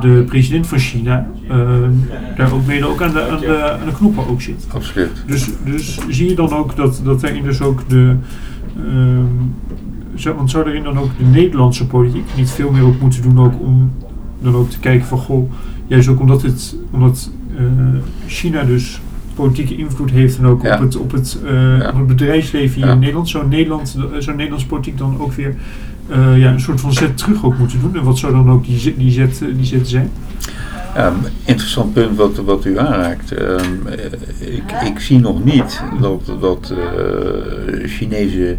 de president van China daar ook mede ook aan de, aan, de, aan de knoppen ook zit. Absoluut. Dus, dus zie je dan ook dat, dat daarin dus ook de want zou daarin dan ook de Nederlandse politiek niet veel meer op moeten doen ook om dan ook te kijken van goh, juist ook omdat het omdat uh, China dus politieke invloed heeft en ook Ja. op, het, op, het, uh, Ja. op het bedrijfsleven hier Ja. in Nederland, zou Nederland zou Nederlandse politiek dan ook weer uh, ja, een soort van zet terug ook moeten doen. En wat zou dan ook die, zet- die, zet, die zet zijn? Ja, interessant punt wat, wat u aanraakt. Ehm, eh, ik, ik zie nog niet dat, dat eh, Chinese eh,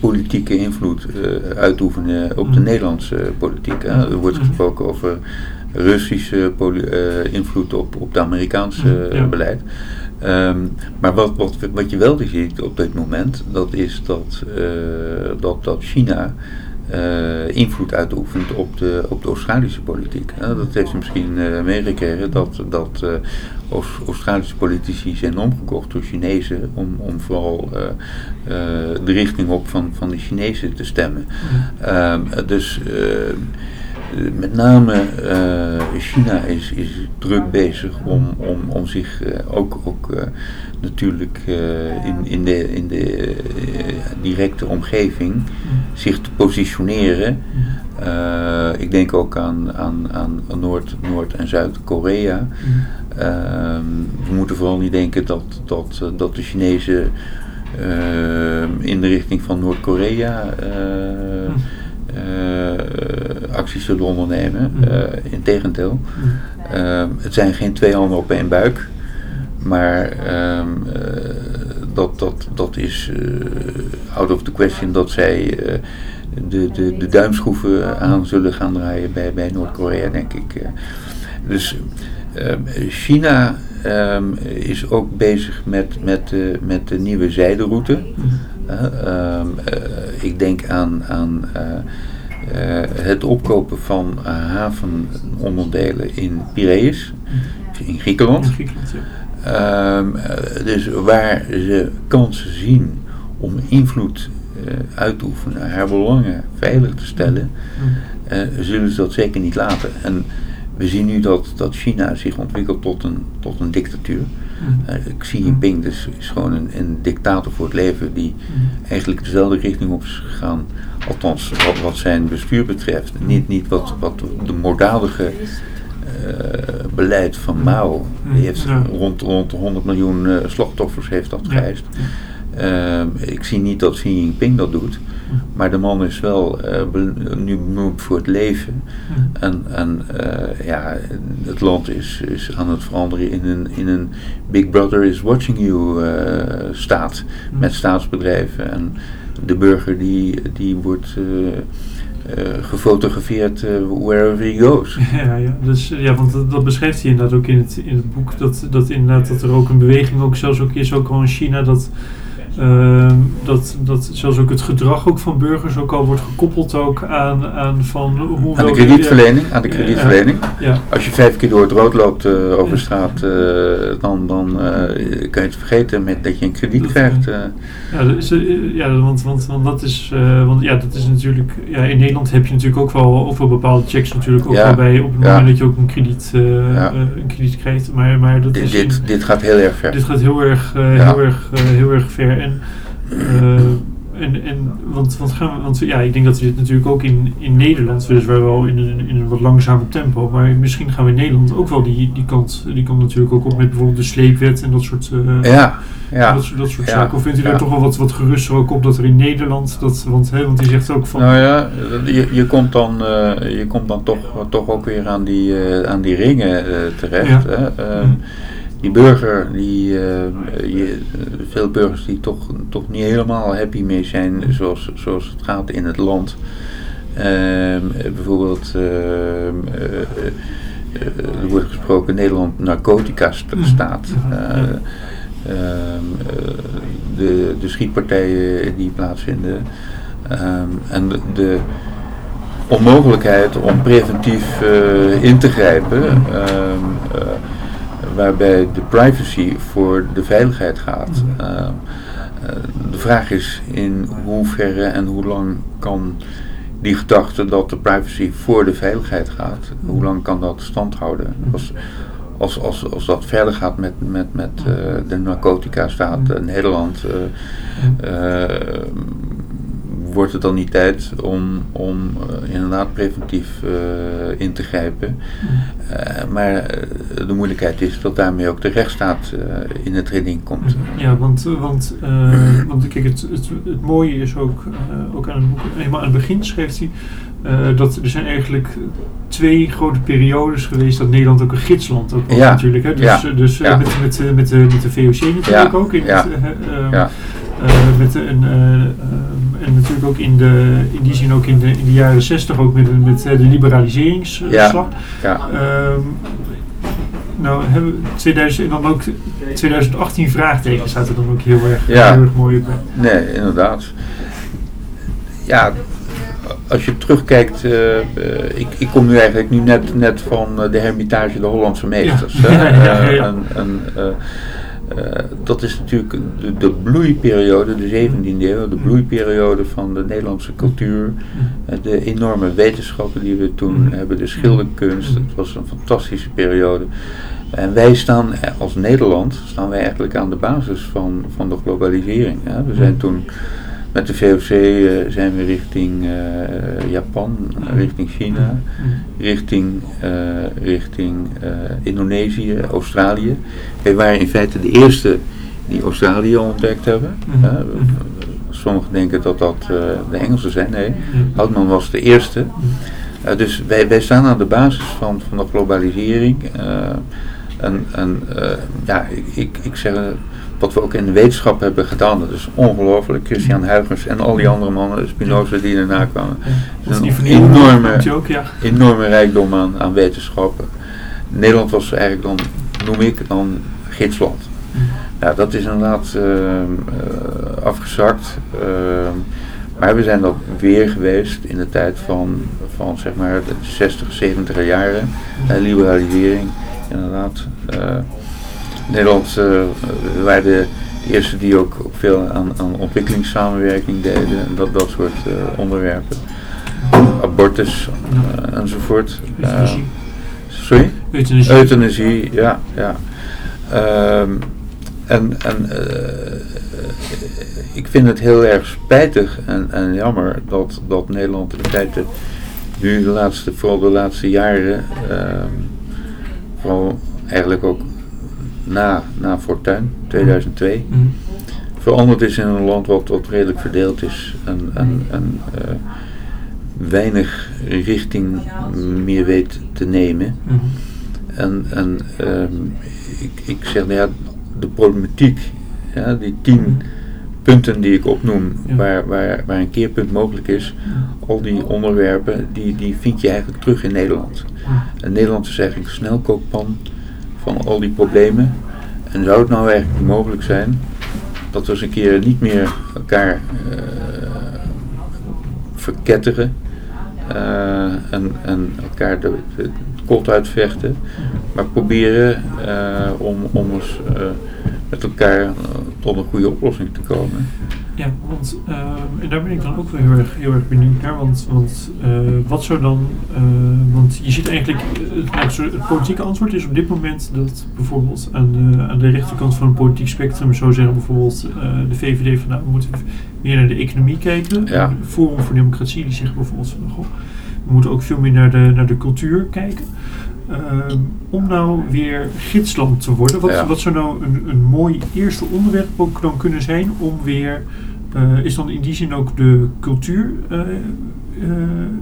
politieke invloed eh, uitoefenen op de Mhm. Nederlandse politiek. Hè. Er wordt Mhm. gesproken over Russische eh, invloed op, op het Amerikaanse ja. beleid. Ehm, maar wat, wat, wat je wel ziet op dit moment, dat is dat, eh, dat, dat China eh, invloed uitoefent op de, op de Australische politiek. dat heeft u misschien eh, meegekregen, dat, dat eh, Australische politici zijn omgekocht door Chinezen om, om vooral de richting op van, van de Chinezen te stemmen. Ehm, dus met name eh, China is, is druk bezig om, om, om zich eh, ook, ook eh, natuurlijk in, in de, in de directe omgeving zich te positioneren. ik denk ook aan, aan, aan Noord-, Noord en Zuid-Korea. Ehm, we moeten vooral niet denken dat, dat, dat de Chinezen in de richting van Noord-Korea acties zullen ondernemen. Mm. Uh, Integendeel. Mm. Uh, het zijn geen twee handen op één buik. Maar ehm, dat, dat, dat is out of the question dat zij de, de, de duimschroeven aan zullen gaan draaien bij, bij Noord-Korea, denk ik. dus ehm, China um, is ook bezig met, met, met de nieuwe zijderoute. Um, ik denk aan, aan uh, het opkopen van havenonderdelen in Piraeus, in Griekenland. In ja. um, dus waar ze kansen zien om invloed uit te oefenen, haar belangen veilig te stellen, zullen ze dat zeker niet laten. En we zien nu dat, dat China zich ontwikkelt tot een, tot een dictatuur. Uh, Xi Jinping dus is gewoon een, een, dictator voor het leven die eigenlijk dezelfde richting op is gegaan. Althans, wat, wat zijn bestuur betreft. Niet, niet wat, wat de moorddadige uh, beleid van Mao. Die heeft rond, rond 100 miljoen uh, slachtoffers heeft dat geëist. Ehm, ik zie niet dat Xi Jinping dat doet. Maar de man is wel uh, nu benoemd voor het leven. En, en uh, ja, het land is, is aan het veranderen in een, in een Big Brother is watching you uh, staat. Met staatsbedrijven. En de burger die, die wordt... Gefotografeerd wherever he goes. Ja, ja, dus, ja want dat, dat, beschrijft hij inderdaad ook in het, in het boek. Dat, dat inderdaad dat er ook een beweging ook zelfs ook is, ook al in China, dat Ehm, dat, dat zelfs ook het gedrag ook van burgers ook al wordt gekoppeld ook aan, aan van hoe aan de kredietverlening. aan de kredietverlening. Ja. Als je vijf keer door het rood loopt uh, over straat, uh, dan, dan kan je het vergeten met dat je een krediet krijgt. Ja, dat is, ja want, want, want, dat is, want ja, dat is natuurlijk. Ja, in Nederland heb je natuurlijk ook wel, ook wel bepaalde checks natuurlijk ook wel bij op het moment dat je ook een krediet, een krediet krijgt. Maar, maar dat dit, is dit, dit gaat heel erg ver. Dit gaat heel erg, heel erg, heel erg ver. En, uh, en, en, want, want, gaan we, want ja, ik denk dat we dit natuurlijk ook in, in Nederland, weliswaar wel in een, in een wat langzamer tempo, maar misschien gaan we in Nederland ook wel die, die, kant, die kant natuurlijk ook op met bijvoorbeeld de sleepwet en dat soort, uh, ja, ja, dat, dat soort ja, zaken. Of vindt u daar toch wel wat, wat geruster ook op dat er in Nederland, dat, want, hè, want die zegt ook van... Nou ja, je, je, komt, dan, uh, je komt dan toch, toch ook weer aan die, aan die ringen terecht. Hè? Ehm, die burger, die, uh, je, veel burgers die toch, toch niet helemaal happy mee zijn zoals, zoals het gaat in het land. Uh, bijvoorbeeld, uh, er wordt gesproken Nederland narcotica mm. staat. de, de schietpartijen die plaatsvinden. en de, de onmogelijkheid om preventief in te grijpen waarbij de privacy voor de veiligheid gaat. Uh, uh, de vraag is in hoeverre en hoe lang kan die gedachte dat de privacy voor de veiligheid gaat, hoe lang kan dat stand houden? Als, als, als, als dat verder gaat met, met, met uh, de narcotica-staat Nederland, wordt het dan niet tijd om, om uh, inderdaad preventief uh, in te grijpen. Uh, maar de moeilijkheid is dat daarmee ook de rechtsstaat in het reding komt. Ja, want, want, want kijk, het, het, het mooie is ook, ook aan het boek, helemaal aan het begin schrijft hij. Uh, dat er zijn eigenlijk twee grote periodes geweest dat Nederland ook een gidsland ook was ja. natuurlijk. Hè? Dus, ja. dus ja. met, met, met, de, met de VOC natuurlijk ook. In het, uh, met een, en natuurlijk ook in, de, in die zin ook in de, in de jaren 60 ook met, met de liberaliseringsslag. Ja. ja. Um, nou hebben we 2000, en dan ook 2018 vraagtekens staat er dan ook heel erg, ja. heel erg mooi bij. Nee, inderdaad. Ja, als je terugkijkt, uh, ik, ik kom nu eigenlijk nu net, net van de Hermitage de Hollandse Meesters. Ja. Ja, ja, en, en, eh, dat is natuurlijk de, de bloeiperiode, de 17e eeuw, de bloeiperiode van de Nederlandse cultuur. Eh, de enorme wetenschappen die we toen hebben, de schilderkunst. Het was een fantastische periode. En wij staan eh, als Nederland, staan wij eigenlijk aan de basis van, van de globalisering. Hè. We zijn toen met de VOC eh, zijn we richting eh, Japan, richting China, richting, eh, richting Indonesië, Australië. Wij waren in feite de eerste die Australië ontdekt hebben. Mhm. Hè. Sommigen denken dat dat de Engelsen zijn. Nee, Houtman was de eerste. Dus wij, wij staan aan de basis van, van de globalisering. Eh, en en eh, ja, ik, ik, ik zeg, eh, wat we ook in de wetenschap hebben gedaan, dat is ongelooflijk. Christian Huygens en al die andere mannen, Spinoza die daarna kwamen. Ja. Want een enorme- ook, ja. Enorme rijkdom aan, aan wetenschappen. Nederland was eigenlijk dan, noem ik dan, gidsland. Ja, dat is inderdaad ehm, eh, afgezakt. maar we zijn dat weer geweest in de tijd van, van zeg maar de 60, 70 jaren. eh, liberalisering, inderdaad. Eh, Nederland eh, waren de eerste die ook, ook veel aan, aan ontwikkelingssamenwerking deden. En dat, dat soort eh, onderwerpen. Abortus enzovoort. Euthanasie. sorry? Euthanasie. Euthanasie, ja, ja. Ehm, en en ik vind het heel erg spijtig en, en jammer dat, dat Nederland in feite nu de laatste, vooral de laatste jaren, ehm, vooral eigenlijk ook na, na Fortuin, 2002, Mhm. veranderd is in een land wat, wat redelijk verdeeld is en, en, en eh, weinig richting meer weet te nemen. Mhm. En, en ehm, ik, ik zeg, nou ja, de problematiek, ja, die tien punten die ik opnoem, Ja. waar, waar, waar een keerpunt mogelijk is, al die onderwerpen, die, die vind je eigenlijk terug in Nederland. En Nederland is eigenlijk een snelkookpan van al die problemen. En zou het nou eigenlijk mogelijk zijn dat we eens een keer niet meer elkaar eh, verketteren eh, en, en elkaar de, de kot uitvechten, maar proberen eh, om, om eens met elkaar eh, tot een goede oplossing te komen. Ja, want eh, en daar ben ik dan ook wel heel erg, heel erg benieuwd naar. Want, want eh, wat zou dan. want je ziet eigenlijk. Het, nou, zo- het politieke antwoord is op dit moment dat bijvoorbeeld aan de, aan de rechterkant van het politiek spectrum zou zeggen bijvoorbeeld de VVD van nou we moeten meer naar de economie kijken. Ja. Forum voor Democratie die zegt bijvoorbeeld van goh, we moeten ook veel meer naar de, naar de cultuur kijken. Ehm, om nou weer gidsland te worden, wat, Ja. wat zou nou een, een mooi eerste onderwerp ook dan kunnen zijn om weer, eh, is dan in die zin ook de cultuur eh, eh,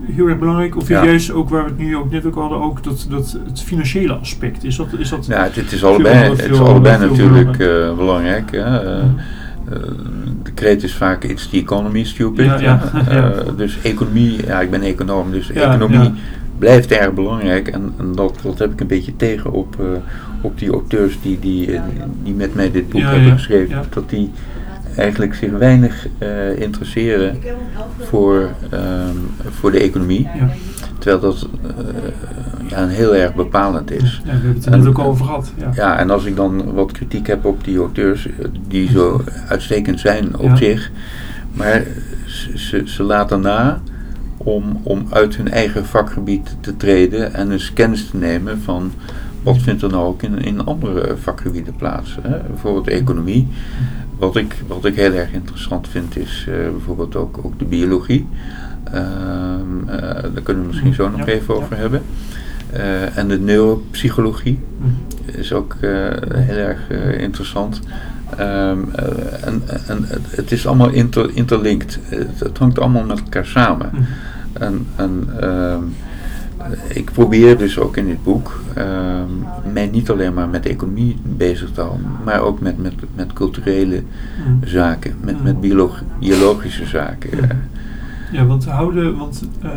heel erg belangrijk? Of Ja. juist ook waar we het nu ook net ook hadden, ook dat, dat het financiële aspect, is dat, is dat Ja, het, is allebei, het is allebei natuurlijk belangrijk. hè. Eh, de kreet is vaak it's the economy stupid. Ja, ja, hè. ja. Eh, dus economie, ja ik ben econoom, dus economie blijft erg belangrijk. En, en dat, dat heb ik een beetje tegen op, eh, op die auteurs die, die, die met mij dit boek hebben geschreven. Dat die eigenlijk zich weinig eh, interesseren voor, ehm, voor de economie. Ja. Terwijl dat eh, ja, een heel erg bepalend is. Ja, we hebben het er net ook al over gehad. Ja. Ja, en als ik dan wat kritiek heb op die auteurs, eh, die zo uitstekend zijn op Ja. zich, maar ze, ze, ze laten na om, om uit hun eigen vakgebied te treden en eens kennis te nemen van wat vindt er nou ook in, in andere vakgebieden plaats. Hè? Bijvoorbeeld economie. Wat ik, wat ik heel erg interessant vind is eh, bijvoorbeeld ook, ook de biologie. Ehm, eh, daar kunnen we misschien zo nog Ja, even ja. over hebben. Eh, en de neuropsychologie Mhm. is ook heel erg interessant. Ehm, eh, en, en het- het is allemaal inter, interlinked. Het, het hangt allemaal met elkaar samen. Mhm. En, en ehm, ik probeer dus ook in dit boek ehm, mij niet alleen maar met economie bezig te houden, maar ook met, met, met culturele Mhm. zaken, met, met biologi- biologische zaken. Mhm. Ja, want houden, want, ehm,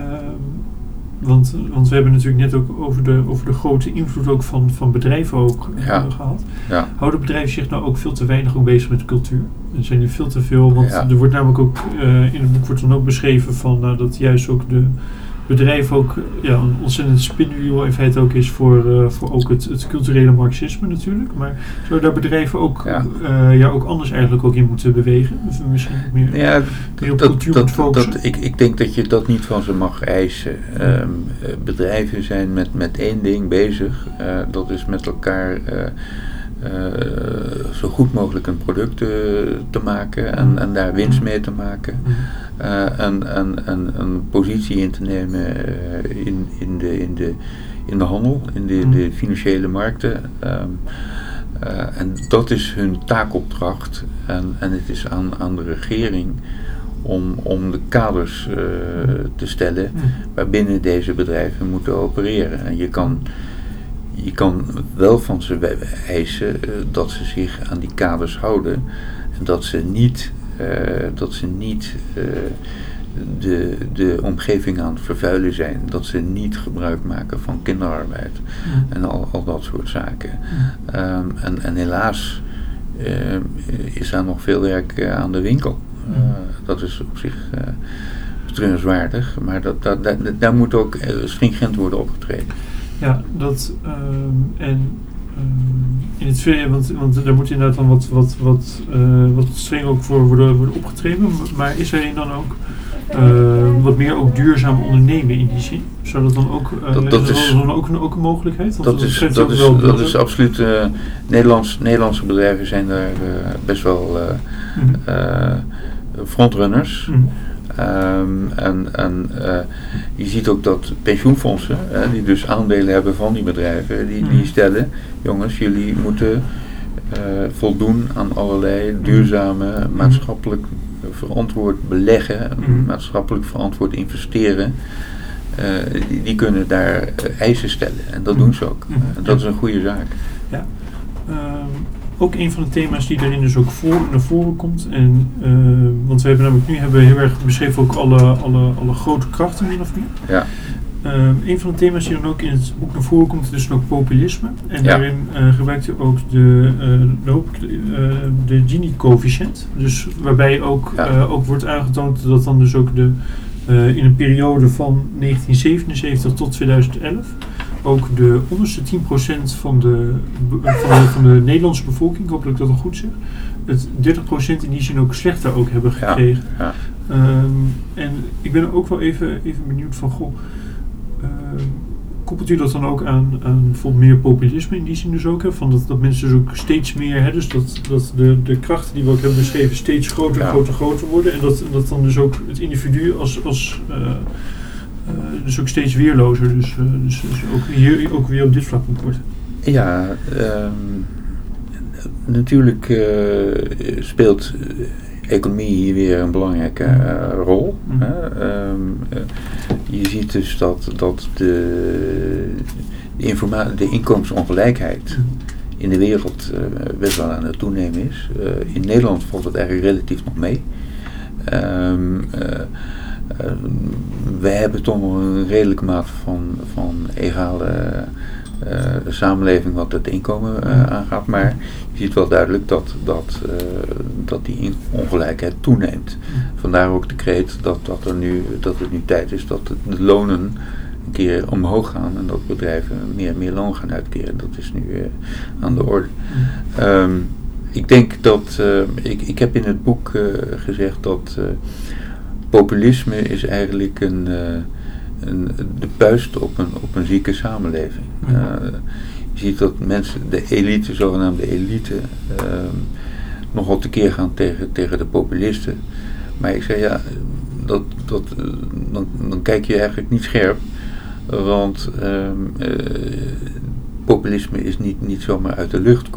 want, want we hebben natuurlijk net ook over de, over de grote invloed ook van, van bedrijven ook eh, Ja. gehad. Ja. Houden bedrijven zich nou ook veel te weinig ook bezig met cultuur? Er zijn nu veel te veel, want Ja. er wordt namelijk ook eh, in het boek wordt dan ook beschreven van nou, dat juist ook de, bedrijf ook ja, een ontzettend spinwiel in feite ook is voor, uh, voor ook het, het culturele marxisme natuurlijk. Maar zou daar bedrijven ook, ja. Uh, ja, ook anders eigenlijk ook in moeten bewegen? Of misschien meer, ja, meer op dat, cultuur dat, dat, ik, ik denk dat je dat niet van ze mag eisen. Um, bedrijven zijn met, met één ding bezig. Uh, dat is met elkaar uh, zo goed mogelijk een product te maken en, en daar winst mee te maken. Uh, en, en, en een positie in te nemen in, in, de, in, de, in de handel, in de, de financiële markten. Um, uh, en dat is hun taakopdracht. En, en het is aan, aan de regering om, om de kaders te stellen waarbinnen deze bedrijven moeten opereren. En je kan je kan wel van ze eisen uh, dat ze zich aan die kaders houden en dat ze niet, uh, dat ze niet uh, de, de omgeving aan het vervuilen zijn, dat ze niet gebruik maken van kinderarbeid en al, al dat soort zaken. Um, en, en helaas is daar nog veel werk aan de winkel. Dat is op zich betreurenswaardig, maar dat, dat, dat, daar moet ook stringent worden opgetreden. Ja, dat um, en um, in het verleden, want, want daar moet inderdaad dan wat, wat, wat, uh, wat streng ook voor worden, worden opgetreden. Maar is er dan ook uh, wat meer ook duurzaam ondernemen in die zin? Zou dat dan ook, uh, dat, dat is, dan ook, een, ook een mogelijkheid? Want dat, is, dat, is, wel dat is absoluut. Uh, Nederlands, Nederlandse bedrijven zijn daar best wel mm -hmm. frontrunners. Mm -hmm. Um, en en uh, je ziet ook dat pensioenfondsen, die dus aandelen hebben van die bedrijven, die, die mm. stellen, jongens, jullie moeten uh, voldoen aan allerlei mm. duurzame, maatschappelijk verantwoord beleggen, maatschappelijk verantwoord investeren. Die, die, kunnen daar eisen stellen en dat doen ze ook. dat is een goede zaak. Ja. Um, ook een van de thema's die daarin dus ook voor, naar voren komt. En, uh, want we hebben namelijk nu hebben we heel erg beschreven ook alle, alle, alle grote krachten min of meer. Ja. Uh, een van de thema's die dan ook in het boek naar voren komt, is dus ook populisme. En ja. daarin uh, gebruikt hij ook de, uh, de Gini-coëfficiënt. Dus waarbij ook, ja. ook wordt aangetoond dat dan dus ook de, in een periode van 1977 tot 2011 ook de onderste 10% van de, van, de, van de Nederlandse bevolking, hopelijk dat ik dat goed zeg, het 30% in die zin ook slechter ook hebben gekregen. Ja, ja. Um, en ik ben ook wel even, even benieuwd van, goh, uh, koppelt u dat dan ook aan, aan bijvoorbeeld meer populisme in die zin dus ook? Hè? Van dat, dat mensen dus ook steeds meer, hè, dus dat, dat de, de krachten die we ook hebben beschreven steeds groter, ja. groter, groter worden. En dat, dat dan dus ook het individu als, als uh, uh, dus ook steeds weerlozer. Dus, uh, dus, dus, ook, hier, ook weer op dit vlak moet worden. Ja, um, natuurlijk uh, speelt economie hier weer een belangrijke mm. rol. Mm. Um, je ziet dus dat, dat de, de, de inkomensongelijkheid mm. in de wereld best wel aan het toenemen is. in Nederland valt het eigenlijk relatief nog mee. Um, uh, wij hebben toch een redelijke mate van, van egale uh, samenleving wat het inkomen uh, aangaat. Maar je ziet wel duidelijk dat, dat, dat die ongelijkheid toeneemt. Vandaar ook de kreet dat, dat, er nu, dat het nu tijd is dat de lonen een keer omhoog gaan en dat bedrijven meer en meer loon gaan uitkeren. Dat is nu aan de orde. Um, ik denk dat, ik, ik heb in het boek gezegd dat populisme is eigenlijk een, uh, een, de puist op een, op een zieke samenleving. Uh, je ziet dat mensen, de elite, zogenaamde elite, uh, nogal tekeer gaan tegen, tegen de populisten. Maar ik zeg ja, dat, dat, dan, dan kijk je eigenlijk niet scherp. Want ehm, populisme is niet, niet zomaar uit de lucht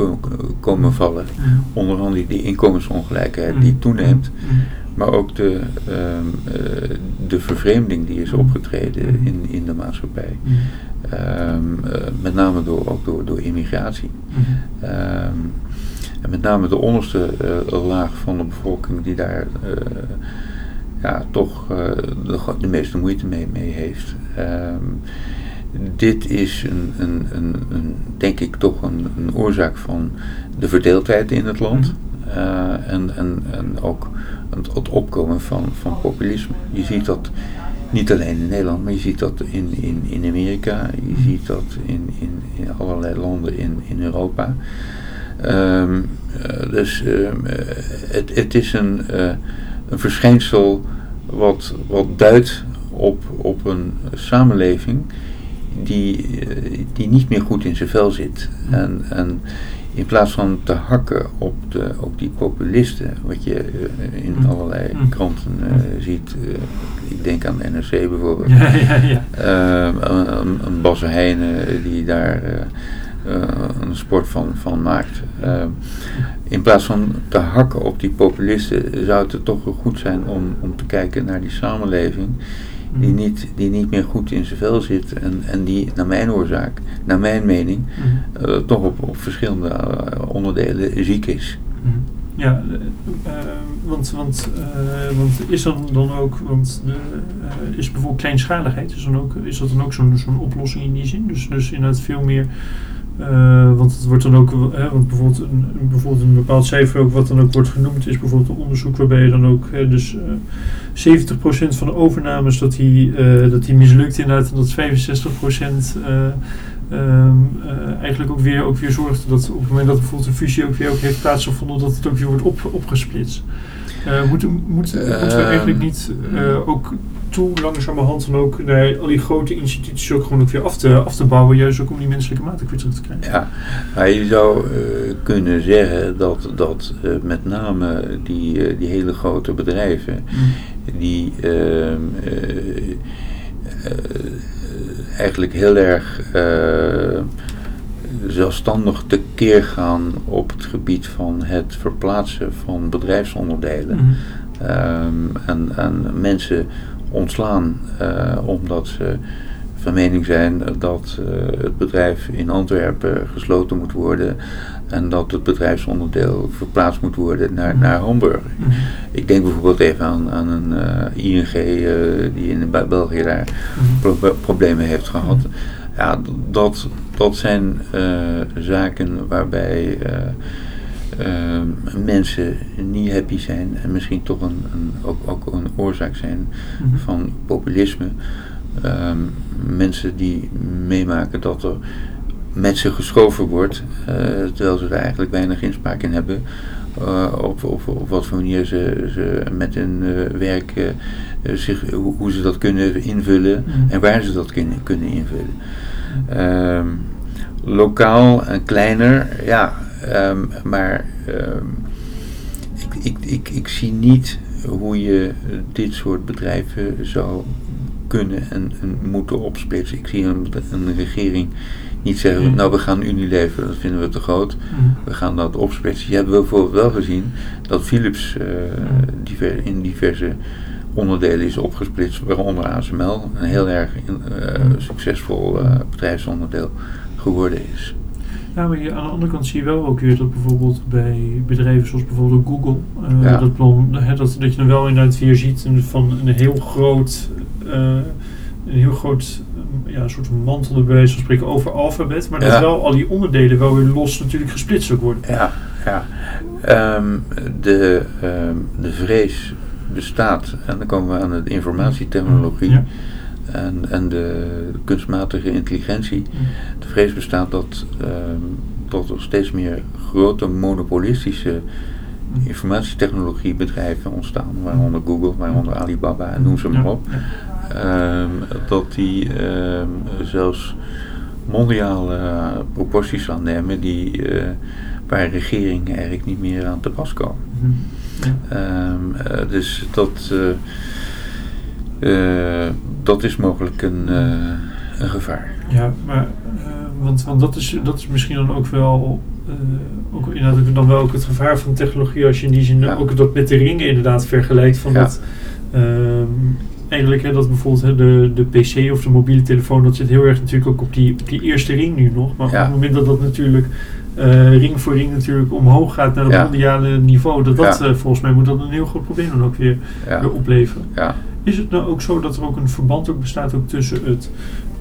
komen vallen. Onder andere die inkomensongelijkheid die toeneemt maar ook de, um, uh, de vervreemding die is opgetreden in, in de maatschappij. Um, uh, met name door, ook door, door immigratie. Um, en met name de onderste uh, laag van de bevolking die daar ja, toch de, de, meeste moeite mee, mee heeft. dit is een, een, een, een, denk ik toch een, een oorzaak van de verdeeldheid in het land. en, en, en ook het, het opkomen van, van populisme. Je ziet dat Niet alleen in Nederland, maar je ziet dat in, in, in Amerika, je Mhm. ziet dat in, in, in allerlei landen in, in Europa. Ehm, eh, dus ehm, eh, het, het is een, eh, een verschijnsel wat, wat duidt op, op een samenleving die, die niet meer goed in zijn vel zit. En, en in plaats van te hakken op, de, op die populisten, wat je eh, in Mm. allerlei Mm. kranten eh, ziet, eh, ik denk aan de NRC bijvoorbeeld, Ja, ja, ja. Een, een- Bas Heijnen die daar eh, eh, een sport van, van maakt. In plaats van te hakken op die populisten zou het toch goed zijn om, om te kijken naar die samenleving die niet, die niet meer goed in zijn vel zit en, en die naar mijn oorzaak, naar mijn mening, Mhm. eh, toch op, op verschillende eh, onderdelen ziek is. Mhm. Ja, eh, want, want, want is dan, dan ook, want de, is bijvoorbeeld kleinschaligheid, is, dan ook, is dat dan ook zo'n zo'n oplossing in die zin? Dus, dus inderdaad veel meer, eh, want het wordt dan ook, hè, want bijvoorbeeld een, bijvoorbeeld een bepaald cijfer ook, wat dan ook wordt genoemd, is bijvoorbeeld een onderzoek waarbij je dan ook, hè, dus eh 70% van de overnames dat die, eh, dat die mislukt inderdaad, en dat 65% eh, ehm, eh, eigenlijk ook weer, ook weer zorgt dat op het moment dat bijvoorbeeld een fusie ook weer ook heeft plaatsgevonden, dat het ook weer wordt op, opgesplitst. Eh moeten, moet, moeten we Ehm, eigenlijk niet eh, ook toe langzamerhand dan ook al die grote instituties ook gewoon ook weer af te, af te bouwen, juist ook om die menselijke maat weer terug te krijgen? Ja, maar je zou eh, kunnen zeggen dat, dat eh, met name die, eh, die hele grote bedrijven, die ehm, eh, eh, eigenlijk heel erg zelfstandig tekeer gaan op het gebied van het verplaatsen van bedrijfsonderdelen. Mhm. Ehm, en, en mensen ontslaan eh, omdat ze van mening zijn dat eh, het bedrijf in Antwerpen gesloten moet worden en dat het bedrijfsonderdeel verplaatst moet worden naar, naar Hamburg. Mhm. Ik denk bijvoorbeeld even aan, aan een eh, ING die in Be- België daar Mhm. pro- problemen heeft gehad. Ja, dat, dat zijn zaken waarbij eh, mensen niet happy zijn en misschien toch een, een, ook, ook een oorzaak zijn Mhm. van populisme. Ehm, mensen die meemaken dat er met ze geschoven wordt, eh, terwijl ze er eigenlijk weinig inspraak in hebben. eh, op, op, op wat voor manier ze, ze met hun eh, werk zich, hoe, hoe ze dat kunnen invullen Mhm. en waar ze dat kunnen, kunnen invullen. Lokaal en kleiner, ja, ehm, maar ehm, ik, ik, ik, ik zie niet hoe je dit soort bedrijven zou kunnen en, en moeten opsplitsen. Ik zie een, een regering niet zeggen, Mhm. nou we gaan Unilever, dat vinden we te groot, Mhm. we gaan dat opsplitsen. Je hebt bijvoorbeeld wel gezien dat Philips eh, diver- in diverse onderdelen is opgesplitst, waaronder ASML, een heel erg eh, succesvol eh, bedrijfsonderdeel geworden is. Ja, maar je- aan de andere kant zie je wel ook weer dat bijvoorbeeld bij bedrijven zoals bijvoorbeeld Google, eh, Ja. dat, plan, dat, dat je dan wel inderdaad weer ziet van een heel groot, eh, een heel groot eh, ja, soort mantel bij wijze van spreken over alfabet, maar dat Ja. wel al die onderdelen wel weer los natuurlijk gesplitst ook worden. Ja, ja. Ehm, de, ehm, de vrees bestaat, en dan komen we aan de informatietechnologie Ja. En, en de kunstmatige intelligentie. De vrees bestaat dat, ehm, dat er steeds meer grote monopolistische informatietechnologiebedrijven ontstaan, waaronder Google, waaronder Alibaba en noem ze maar op. Ehm, dat die ehm, zelfs mondiale proporties aannemen die, eh, waar regeringen eigenlijk niet meer aan te pas komen. Mhm. Eh, dus dat, eh, dat is mogelijk een, eh, een gevaar. Ja, maar eh, want, want dat, is, dat is misschien dan ook wel, eh, ook inderdaad dan wel ook het gevaar van technologie als je in die zin Ja. ook dat met de ringen inderdaad vergelijkt. Van Ja. dat, ehm, eigenlijk hè, dat bijvoorbeeld hè, de, de PC of de mobiele telefoon, dat zit heel erg natuurlijk ook op die, op die eerste ring nu nog. Maar Ja. op het moment dat dat natuurlijk eh, ring voor ring natuurlijk omhoog gaat naar het mondiale niveau, dat dat eh, volgens mij moet dat een heel groot probleem dan ook weer, Ja, weer opleveren. ja. Is het nou ook zo dat er ook een verband ook bestaat ook tussen het,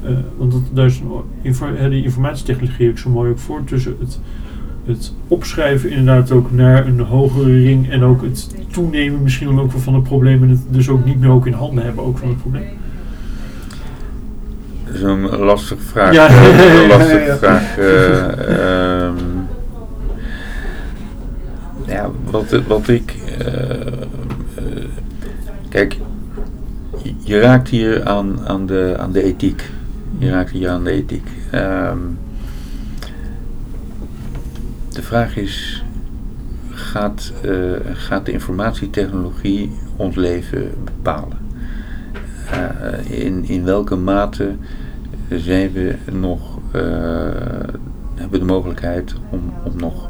eh, want dat, daar is een die informatietechnologie ook zo mooi ook voor, tussen het, het opschrijven inderdaad ook naar een hogere ring en ook het toenemen misschien dan ook wel van het probleem en het dus ook niet meer ook in handen hebben ook van het probleem? Dat is een lastige vraag. Ja. een lastige Ja, ja. vraag. eh, ehm, ja, wat, wat ik. eh, kijk, je- raakt hier aan, aan, de, aan de ethiek. Je raakt hier aan de ethiek. Ehm, de vraag is: gaat, eh, gaat de informatietechnologie ons leven bepalen? Eh, in, in welke mate zijn we nog, eh, hebben we de mogelijkheid om, om nog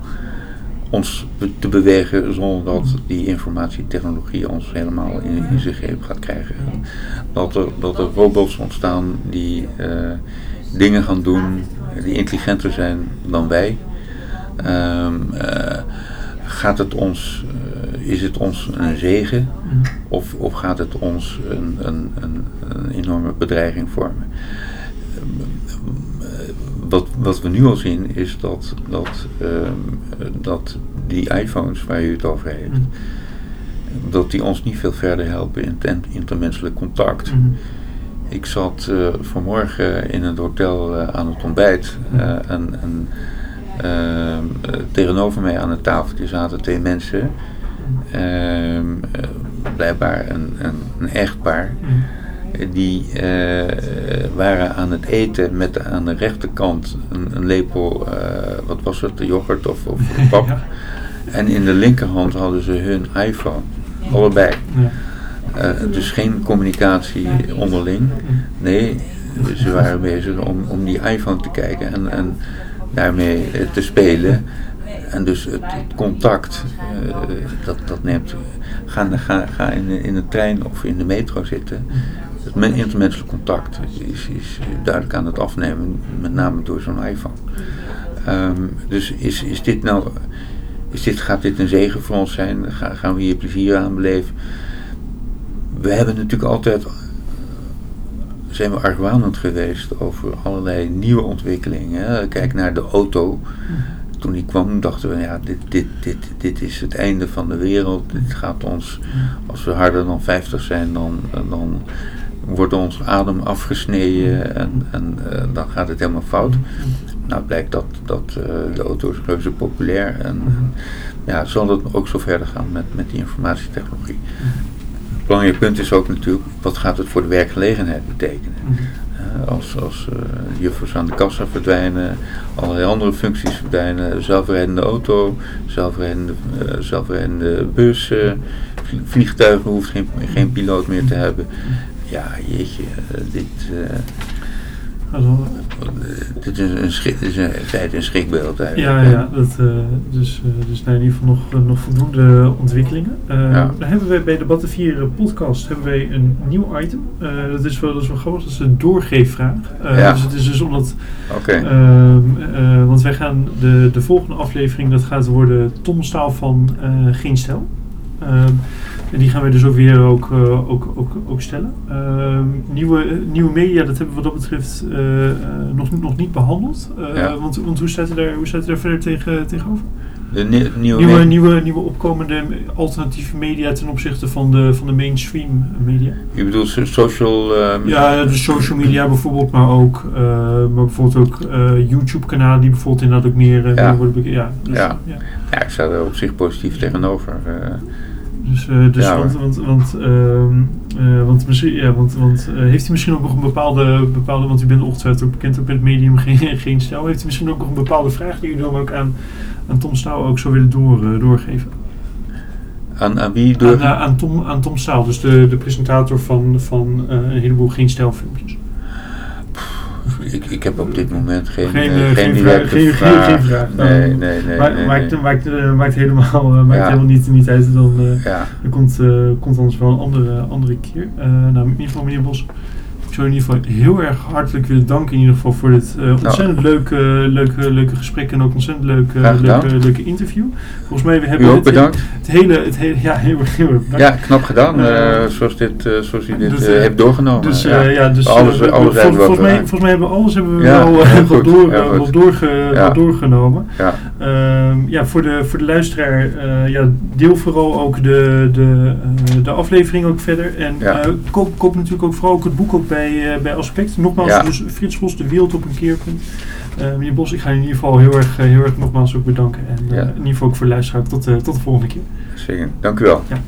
ons te bewegen zonder dat die informatietechnologie ons helemaal in, in greep gaat krijgen. Dat er, dat er robots ontstaan die eh, dingen gaan doen die intelligenter zijn dan wij. Ehm, eh, gaat het ons, eh, is het ons een zegen of, of gaat het ons een, een, een, een enorme bedreiging vormen? Wat, wat we nu al zien is dat, dat, ehm, dat die iPhones waar u het over heeft, dat die ons niet veel verder helpen in het in- intermenselijk contact. Mhm. Ik zat eh, vanmorgen in het hotel eh, aan het ontbijt eh, en, en ehm, eh, tegenover mij aan de tafeltje zaten twee mensen, ehm, eh, blijkbaar een, een, een echtpaar, Mhm. Die eh, waren aan het eten met aan de rechterkant een, een lepel, eh, wat was het, de yoghurt of, of pap. Ja. En in de linkerhand hadden ze hun iPhone, allebei. Ja. Eh, dus geen communicatie onderling. Nee, ze waren bezig om, om die iPhone te kijken en, en daarmee te spelen. En dus het, het contact, dat, dat neemt. Ga, ga, ga in, in de trein of in de metro zitten. Het men- intermenselijk contact is, is duidelijk aan het afnemen, met name door zo'n iPhone. Ehm, dus is, is dit nou, is dit, gaat dit een zegen voor ons zijn? Ga, gaan we hier plezier aan beleven? We hebben natuurlijk altijd, zijn we argwanend geweest over allerlei nieuwe ontwikkelingen. Kijk naar de auto. Toen die kwam dachten we, ja, dit, dit, dit, dit is het einde van de wereld. Dit gaat ons, als we harder dan 50 zijn, dan, dan wordt ons adem afgesneden en, en eh, dan gaat het helemaal fout. Nou blijkt dat, dat eh, de auto is reuze populair en ja, zal het ook zo verder gaan met, met die informatietechnologie. Een belangrijk punt is ook natuurlijk, wat gaat het voor de werkgelegenheid betekenen? Eh, als juffers aan de kassa verdwijnen, allerlei andere functies verdwijnen, zelfrijdende auto, zelfrijdende, zelfrijdende bus, vlie- vliegtuigen hoeft geen, geen piloot meer te hebben. Ja, jeetje, eh, dit, eh, Also, eh, dit is, een schrik, dit is in feite een schrikbeeld eigenlijk. Ja, ja dat, dus, dus nou, in ieder geval nog, nog voldoende ontwikkelingen. Ja. Dan hebben wij bij de Batten 4 podcast hebben wij een nieuw item. Dat, is wel, dat is wel grappig, dat is een doorgeefvraag. Ja. Dus het is dus omdat, Oké, ehm, eh, want wij gaan de, de volgende aflevering, dat gaat worden Tom Staal van Geen Stel. En die gaan we dus ook weer ook, eh, ook, ook, ook stellen. Ehm, nieuwe, eh, nieuwe media, dat hebben we wat dat betreft eh, nog, nog niet behandeld. Eh, Ja. want, want hoe staat u daar, hoe staat daar verder tegen, tegenover? de nie- nieuwe, Nieuwe, nieuwe, nieuwe opkomende alternatieve media ten opzichte van de, van de mainstream media. Je bedoelt so- social... ehm, Ja, de social media bijvoorbeeld, maar ook, maar bijvoorbeeld ook YouTube-kanalen die bijvoorbeeld inderdaad ook meer, Ja. meer worden. Ja, dus, Ja. ja. Ja, ik sta er op zich positief tegenover. Dus, eh, dus Ja, want, want, want, ehm, eh, want misschien, ja, want, want eh, heeft u misschien ook nog een bepaalde, bepaalde, want u bent ongetwijfeld ook bekend ook met het medium geen, geen stijl, heeft u misschien ook nog een bepaalde vraag die u dan ook aan, aan Tom Staal ook zou willen door, doorgeven? aan, aan wie door... Aan, aan, Tom, aan Tom Staal, dus de, de presentator van, van een heleboel geen stijlfilmpjes. Ik, ik heb op dit moment geen, Geen, eh, geen vraag- geen- geen- vraag. geen vraag. Nee, Oh. nee, nee. Maar nee, maakt, nee. maakt, eh, maakt helemaal, maakt Ja. helemaal niet, niet uit. Dan, Ja, Er komt, eh, komt anders wel een andere, andere keer. Nou, in ieder geval, meneer Bos, zou in ieder geval heel erg hartelijk willen danken in ieder geval voor dit eh, ontzettend leuke, leuke, leuke gesprek en ook ontzettend leuke, leuke, leuke interview. Volgens mij we hebben ook het, bedankt. het hele, het hele, ja, heel erg, heel erg bedankt. Ja, knap gedaan, eh, zoals, dit, zoals u dit dus, heeft doorgenomen. Dus ja. ja, ja dus Alles- we- alles vol- we volgens, mij, volgens mij hebben we alles hebben we Ja, wel, goed, door, wel, doorge, Ja. doorgenomen. ja. Ehm, ja, voor de, voor de luisteraar, ja, deel vooral ook de, de, de aflevering ook verder. En koop, koop natuurlijk ook vooral ook het boek ook bij, bij, uh, bij Aspect. Nogmaals, Ja. dus Frits Bos, de wereld op een keerpunt. Uh, meneer Bos, ik ga je in ieder geval heel erg, uh, heel erg nogmaals ook bedanken. En Ja. in ieder geval ook voor de luisteraar. Tot, tot de volgende keer. Zeker. Dank u wel. Ja.